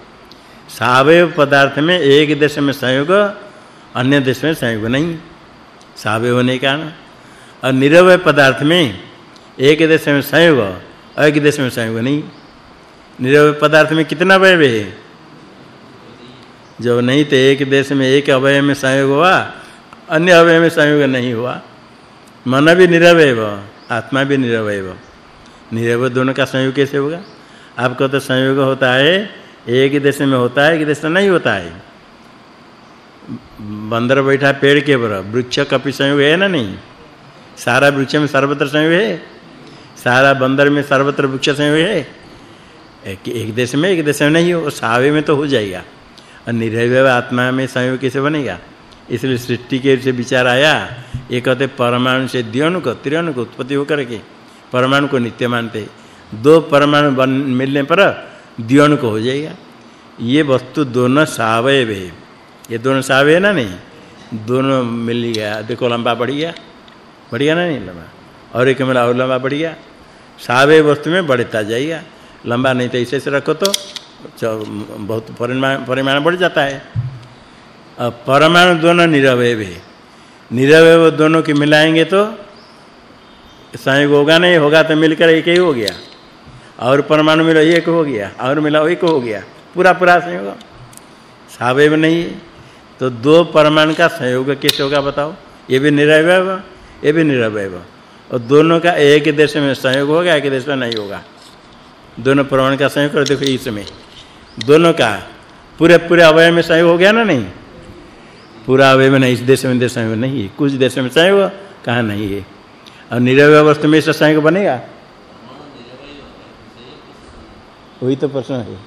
सावयव पदार्थ में एक देश में संयोग, अन्य देश में संयोग नहीं। सावयव होने का और निरवय पदार्थ में एक देश में संयोग एक देश में संयोग नहीं। निरवय पदार्थ में कितना अवयव है? जो नहीं थे, एक देश में एक अवयव में संयोग हुआ, अन्य अवयव में संयोग नहीं हुआ। मन भी निरवय आत्मा भी निरवय निरवय दोनों का संयोग कैसे होगा? आपको तो संयोग होता है, एक देश में होता है, एक देश में नहीं होता है। बंदर बैठा पेड़ के ऊपर, वृक्ष कपि संयोग है ना नहीं? सारा वृक्ष में सर्वत्र संयोग है? सारा बंदर में सर्वत्र वृक्ष संयोग है? एक एक देश में, एक देश में नहीं हो, सावे में तो हो जाएगा। और निर्भय आत्मा में संयोग कैसे बनेगा? इसलिए सृष्टि के से विचार आया, ये कहते परमाणु से द्योनु को त्रियोनु को उत्पत्ति होकर के, परमाणु को नित्य मानते। दो परमाणु मिलने पर द्योनु को हो जाएगा। ये वस्तु दोनों सावयव है। ये दोनों सावय है ना नहीं? दोनों मिल गया। देखो, लंबा बढ़ गया। बढ़ गया ना नहीं लंबा? और एक मिला, और लंबा बढ़ गया। सावयव वस्तु में बढ़ता जाएगा। लंबा नहीं तो ऐसे से रखो तो बहुत परिमाण परिमाण बढ़ जाता है। अब परमाणु दोनों निरवय है निरवय दोनों की मिलाएँगे तो संयोग होगा नहीं, होगा तो मिलकर एक ही हो गया। और परमाणु मिला, एक हो गया। और मिला, एक हो गया। पूरा पूरा संयोग सावयव नहीं है। तो दो परमाणु का संयोग कैसे होगा बताओ? ये भी निरवय ये भी निरवय और दोनों का एक देश में संयोग होगा, एक देश में नहीं होगा। दोनों परमाणु का संयोग कर, देखो इसमें दोनों का पूरे पूरे अवयव में संयोग हो गया ना नहीं? पूरा अवयव में नहीं, इस देश में देश में नहीं है। कुछ देश में संयोग कहाँ नहीं है। और निरवय वस्तु में इसका संयोग बनेगा? वही तो प्रश्न है।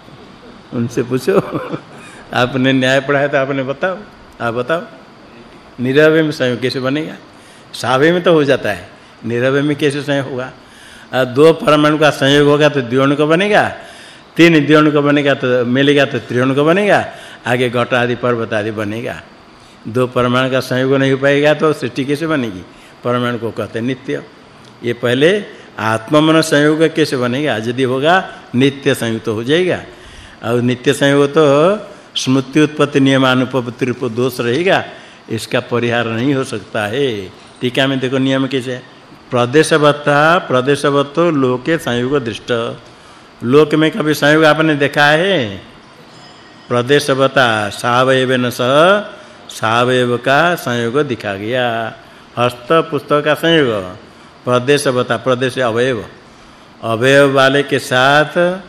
उनसे पूछो। *laughs* आपने न्याय पढ़ा है तो आपने बताओ। आप बताओ। निरवय में संयोग कैसे बनेगा? सावे में तो हो जाता है। निरवय में कैसे संयोग होगा? दो परमाणु का संयोग होगा तो द्विअणु का बनेगा? तीन द्विअणु का बनेगा तो मिलेगा तो त्रिअणु का बनेगा, आगे घट आदि, पर्वत आदि बनेगा। दो परमाणु का संयोग नहीं पाएगा तो सृष्टि कैसे बनेगी? परमाणु को कहते नित्य। ये पहले आत्मा संयोग कैसे बनेगा? यदि होगा, नित्य संयुक्त हो जाएगा। और नित्य संयोग तो स्मृति उत्पत्ति नियमानुपत्ति रूप दोष रहेगा, इसका परिहार नहीं हो सकता है। टीका में देखो नियम कैसे? प्रदेशवत्ता, प्रदेशवत्तो लोके संयोग दृष्ट। लोक में कभी संयोग आपने देखा है? प्रदेशवता सावयवन सह सावयव का संयोग दिखा गया। हस्त पुस्तक का संयोग। प्रदेशवता प्रदेश अवयव। अवयव वाले के साथ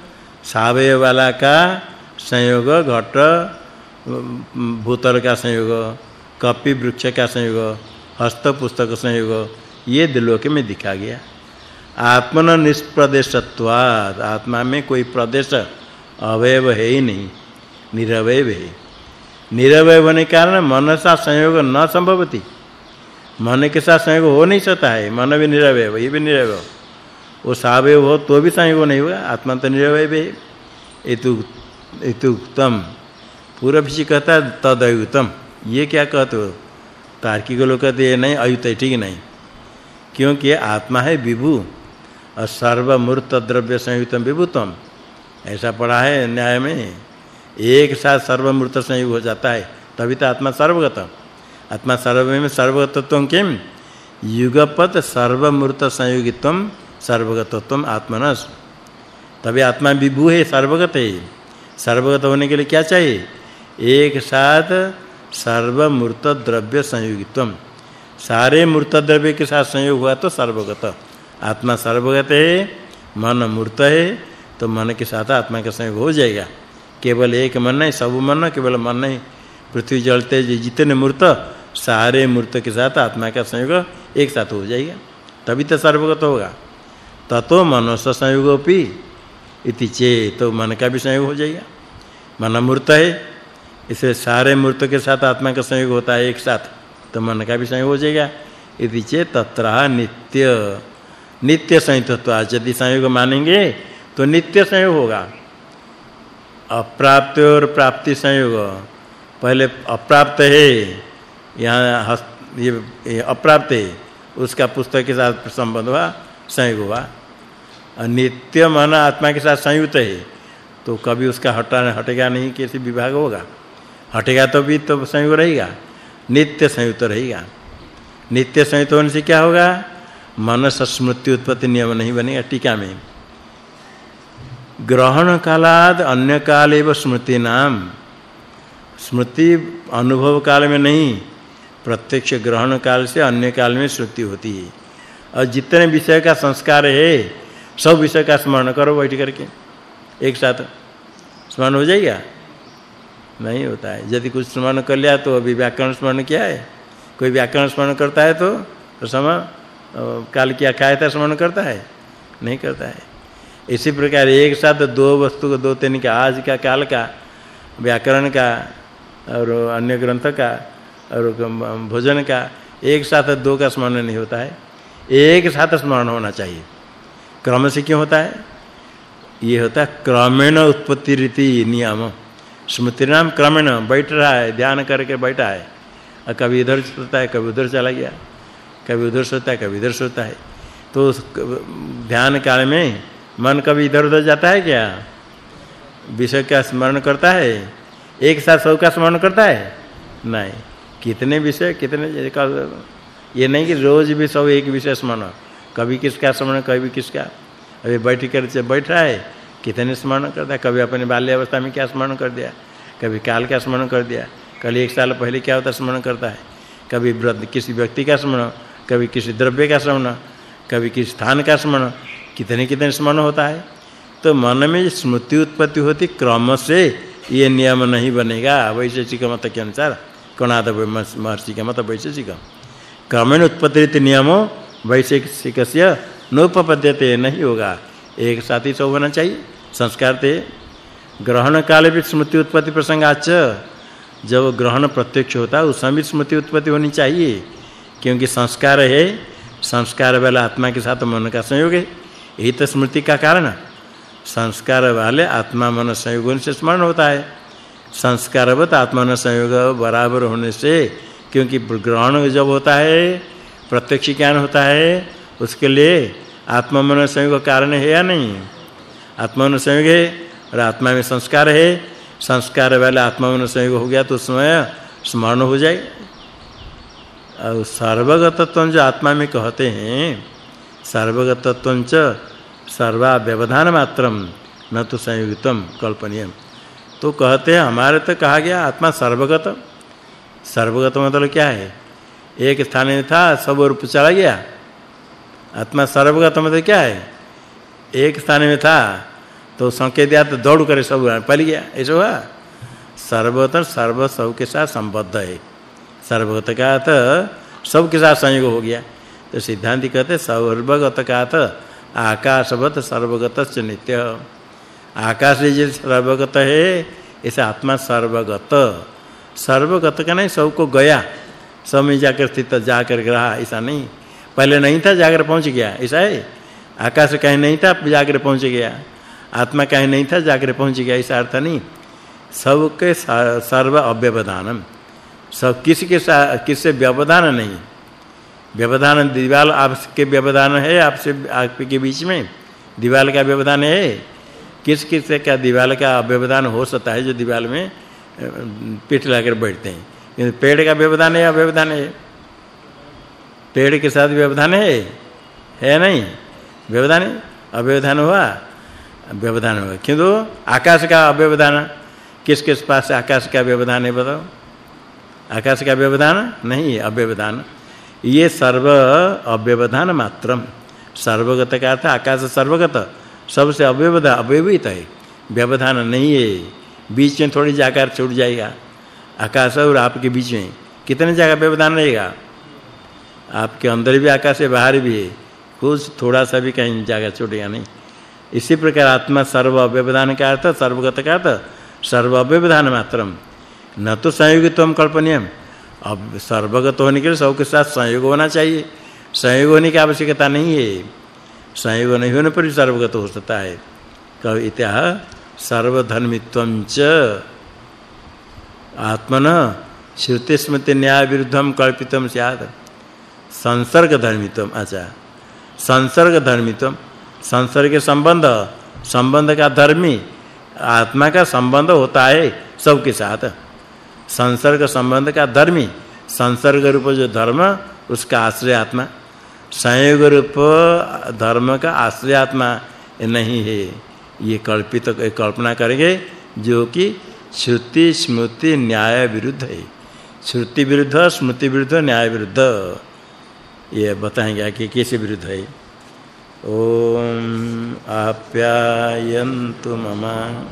सावयव वाला का संयोग घट, भूतल का संयोग, कपि वृक्ष का संयोग, हस्त पुस्तक संयोग, ये दिलोक में दिखा गया। आत्मन निष्प्रदेशत्वात् आत्मा में कोई प्रदेश अवयव है ही नहीं निरवय है। निरवय होने के कारण मन सा संयोग न संभवती। मन के साथ संयोग हो नहीं सकता है। मन भी निरवय ये भी निरवय। वो सावय हो तो भी संयोग नहीं होगा। आत्मा तो निरवय है। इतु उत्तम। पूर्व भी कहता तदयुतम ये क्या कहते हो? तार्किक लोग कहते नहीं, अयुत ठीक नहीं। क्योंकि आत्मा है विभु। सर्वमूर्त द्रव्य संयुक्तम विभूतम। ऐसा पढ़ा है न्याय में। एक साथ सर्वमूर्त संयोग हो जाता है, तभी तो आत्मा सर्वगत आत्मा सर्व में सर्वगतत्व किम? युगपत सर्वमूर्त संयोगित्वम सर्वगतत्वम आत्मनस। तभी आत्मा विभू है, सर्वगत है। सर्वगत होने के लिए क्या चाहिए? एक साथ सर्वमूर्त द्रव्य संयोगित्वम सारे मूर्त द्रव्य के साथ संयोग हुआ तो सर्वगत। आत्मा सर्वगत है, मन मूर्त है तो मन के साथ आत्मा का संयोग हो जाएगा। केवल एक मन नहीं, सब मन केवल मन नहीं। पृथ्वी जल तेज जितने मूर्त, सारे मूर्त के साथ आत्मा का संयोग एक साथ हो जाएगा। तभी तो सर्वगत होगा। ततो मनस संयोगोपि इति चे तो मन का भी संयोग हो जाएगा। मन मूर्त है इसलिए सारे मूर्त के साथ आत्मा का संयोग होता है एक साथ तो मन का भी संयोग हो जाएगा। यदि चे तत्र नित्य। नित्य संयुक्तत्व, यदि संयोग मानेंगे तो नित्य संयोग होगा। अप्राप्त और प्राप्ति संयोग। पहले अप्राप्त है, यहाँ ये अप्राप्त है, उसका पुस्तक के साथ संबंध हुआ, संयोग हुआ। नित्य मन आत्मा के साथ संयुक्त है तो कभी उसका हटाना हटेगा नहीं, कैसे विभाग होगा? हटेगा तो भी तो संयोग रहेगा। नित्य संयुक्त रहेगा। नित्य संयुक्त होने से क्या होगा? मन स्मृति उत्पत्ति नियम नहीं बनेगा टीका में। ग्रहण कालाद अन्य काल एवं स्मृति नाम। स्मृति अनुभव काल में नहीं प्रत्यक्ष ग्रहण काल से अन्य काल में श्रुति होती है। और जितने विषय का संस्कार है सब विषय का स्मरण करो बैठ करके। एक साथ। स्मरण हो जाएगा? नहीं होता है। यदि कुछ स्मरण कर लिया तो अभी व्याकरण स्मरण किया है। कोई व्याकरण स्मरण करता है तो, तो समय काल की था स्मरण करता है? नहीं करता है। इसी प्रकार एक साथ दो वस्तु को, दो तीन का, आज का, काल का, व्याकरण का, और अन्य ग्रंथ का, और भोजन का, एक साथ दो का स्मरण नहीं होता है। एक साथ स्मरण होना चाहिए। क्रम से क्यों होता है? ये होता है क्रमेण उत्पत्ति रीति नियम। स्मृति नाम क्रमेण, बैठ रहा है, ध्यान करके बैठा है। और कभी इधर चलता है, कभी उधर चला गया। कभी उधर सोता है, कभी इधर सोता है। तो ध्यान काल में मन कभी इधर-उधर जाता है क्या? विषय का स्मरण करता है? एक साथ सब का स्मरण करता है? नहीं। कितने विषय, कितने ये नहीं कि रोज भी सब एक विषय स्मरण। कभी किसका स्मरण, कभी किसका? अभी बैठ कर बैठ रहा है, कितने स्मरण करता है कभी अपने बाल्य अवस्था में क्या स्मरण कर दिया? कभी काल का स्मरण कर दिया? कल एक साल पहले क्या होता स्मरण करता है। कभी किसी व्यक्ति का स्मरण कभी किसी द्रव्य का स्मरण कभी किसी स्थान का स्मरण कितने कितने स्मरण होता है। तो मन में स्मृति उत्पत्ति होती क्रम से ये नियम नहीं बनेगा, वैशेषिक मत के अनुसार, कणाद महर्षि के मत, वैशेषिक। क्रमेण उत्पत्ति नियमो वैशेषिक से नोपपद्यते नहीं होगा। एक साथ ही सब होना चाहिए, संस्कार थे ग्रहण काल भी स्मृति उत्पत्ति प्रसंग आच जब ग्रहण प्रत्यक्ष होता है उस समय स्मृति उत्पत्ति होनी चाहिए। क्योंकि संस्कार है, संस्कार वाला आत्मा के साथ मन का संयोग है। यही तो स्मृति का कारण, संस्कार वाले आत्मा मन संयोग से स्मरण होता है। संस्कारवत आत्मा मन संयोग बराबर होने से, क्योंकि ग्रहण जब होता है, प्रत्यक्ष ज्ञान होता है, उसके लिए आत्मा मन संयोग कारण है या नहीं? आत्मा मन संयोग है और आत्मा में संस्कार है। संस्कार वाले आत्मा मन संयोग हो गया तो उसमें स्मरण हो जाए। और सर्वगतत्व जो आत्मा में कहते हैं, सर्वगतत्व च सर्वा व्यवधान मात्रम न तो संयुक्तम कल्पनीय। तो कहते हैं, हमारे तो कहा गया आत्मा सर्वगत। सर्वगत मतलब क्या है? एक स्थान में था, सब और चला गया। आत्मा सर्वगत मतलब क्या है? एक स्थान में था तो संकेत दिया तो दौड़ करे सब पल गया। ऐसा हुआ? सर्वगत सर्व सब के साथ संबद्ध है। सर्वगत का तो सब के साथ संयोग हो गया। तो सिद्धांत कहते सर्वगत का तो आकाशवत सर्वगत नित्य। आकाश जैसे सर्वगत है ऐसे आत्मा सर्वगत। सर्वगत का नहीं, सबको गया। सब में जाकर स्थित जाकर रहा, ऐसा नहीं। पहले नहीं था, जाकर पहुँच गया, ऐसा है। आकाश कहीं नहीं था, जाकर पहुँच गया। आत्मा कहीं नहीं था, जाकर पहुँच गया, ऐसा अर्थ नहीं। सबके सर्व अव्यवधानम। सब किसी के साथ किससे व्यवधान नहीं। व्यवधान दीवाल आपके व्यवधान है, आपसे, आपके बीच में दीवाल का व्यवधान है। किस किस से क्या दीवाल का व्यवधान हो सकता है जो दीवाल में पीठ लगाकर बैठते हैं? किंतु पेड़ का व्यवधान है अव्यवधान है? पेड़ के साथ व्यवधान है? है नहीं। व्यवधान है? अव्यवधान हुआ? व्यवधान हुआ। किंतु आकाश का अव्यवधान, किस किस पास आकाश का व्यवधान है बताओ? आकाश का व्यवधान? नहीं अव्यवधान। ये सर्व अव्यवधान मात्रम। सर्वगत का अर्थ आकाश सर्वगत। सबसे अव्यवधान अव्यवहित है। व्यवधान नहीं है। बीच में थोड़ी जाकर छूट जाएगा। आकाश और आपके बीच में कितने जगह व्यवधान रहेगा? आपके अंदर भी आकाश है, बाहर भी है। कुछ थोड़ा सा भी कहीं जगह छूटेगा नहीं। इसी प्रकार आत्मा सर्व अव्यवधान का अर्थ, सर्वगत का अर्थ, सर्व अव्यवधान मात्रम। न तो संयोगित्वम कल्पनीयम अब सर्वगत होने के लिए सबके साथ संयोग होना चाहिए। संयोग होने की आवश्यकता नहीं है। संयोग नहीं होने पर भी सर्वगत हो सकता है। कव इत्या सर्वधर्मित्वम च। आत्मन श्रुति स्मृति न्याय विरुद्धम कल्पितम स्यात्। संसर्ग धर्मित्वम अच्छा। संसर्ग धर्मित्वम संसर्ग संबंध। संबंध का धर्मी, आत्मा का संबंध होता है सबके साथ। संसर्ग संबंध का धर्मी, संसर्ग रूप जो धर्म, उसका आश्रय आत्मा। संयोग रूप धर्म का आश्रय आत्मा नहीं है। ये कल्पित कल्पना करेंगे जो कि श्रुति, स्मृति, न्याय विरुद्ध है। श्रुति विरुद्ध, स्मृति विरुद्ध, न्याय विरुद्ध। ये बताएँगे कि कैसे विरुद्ध है। ओम आप्यायन्तु मम।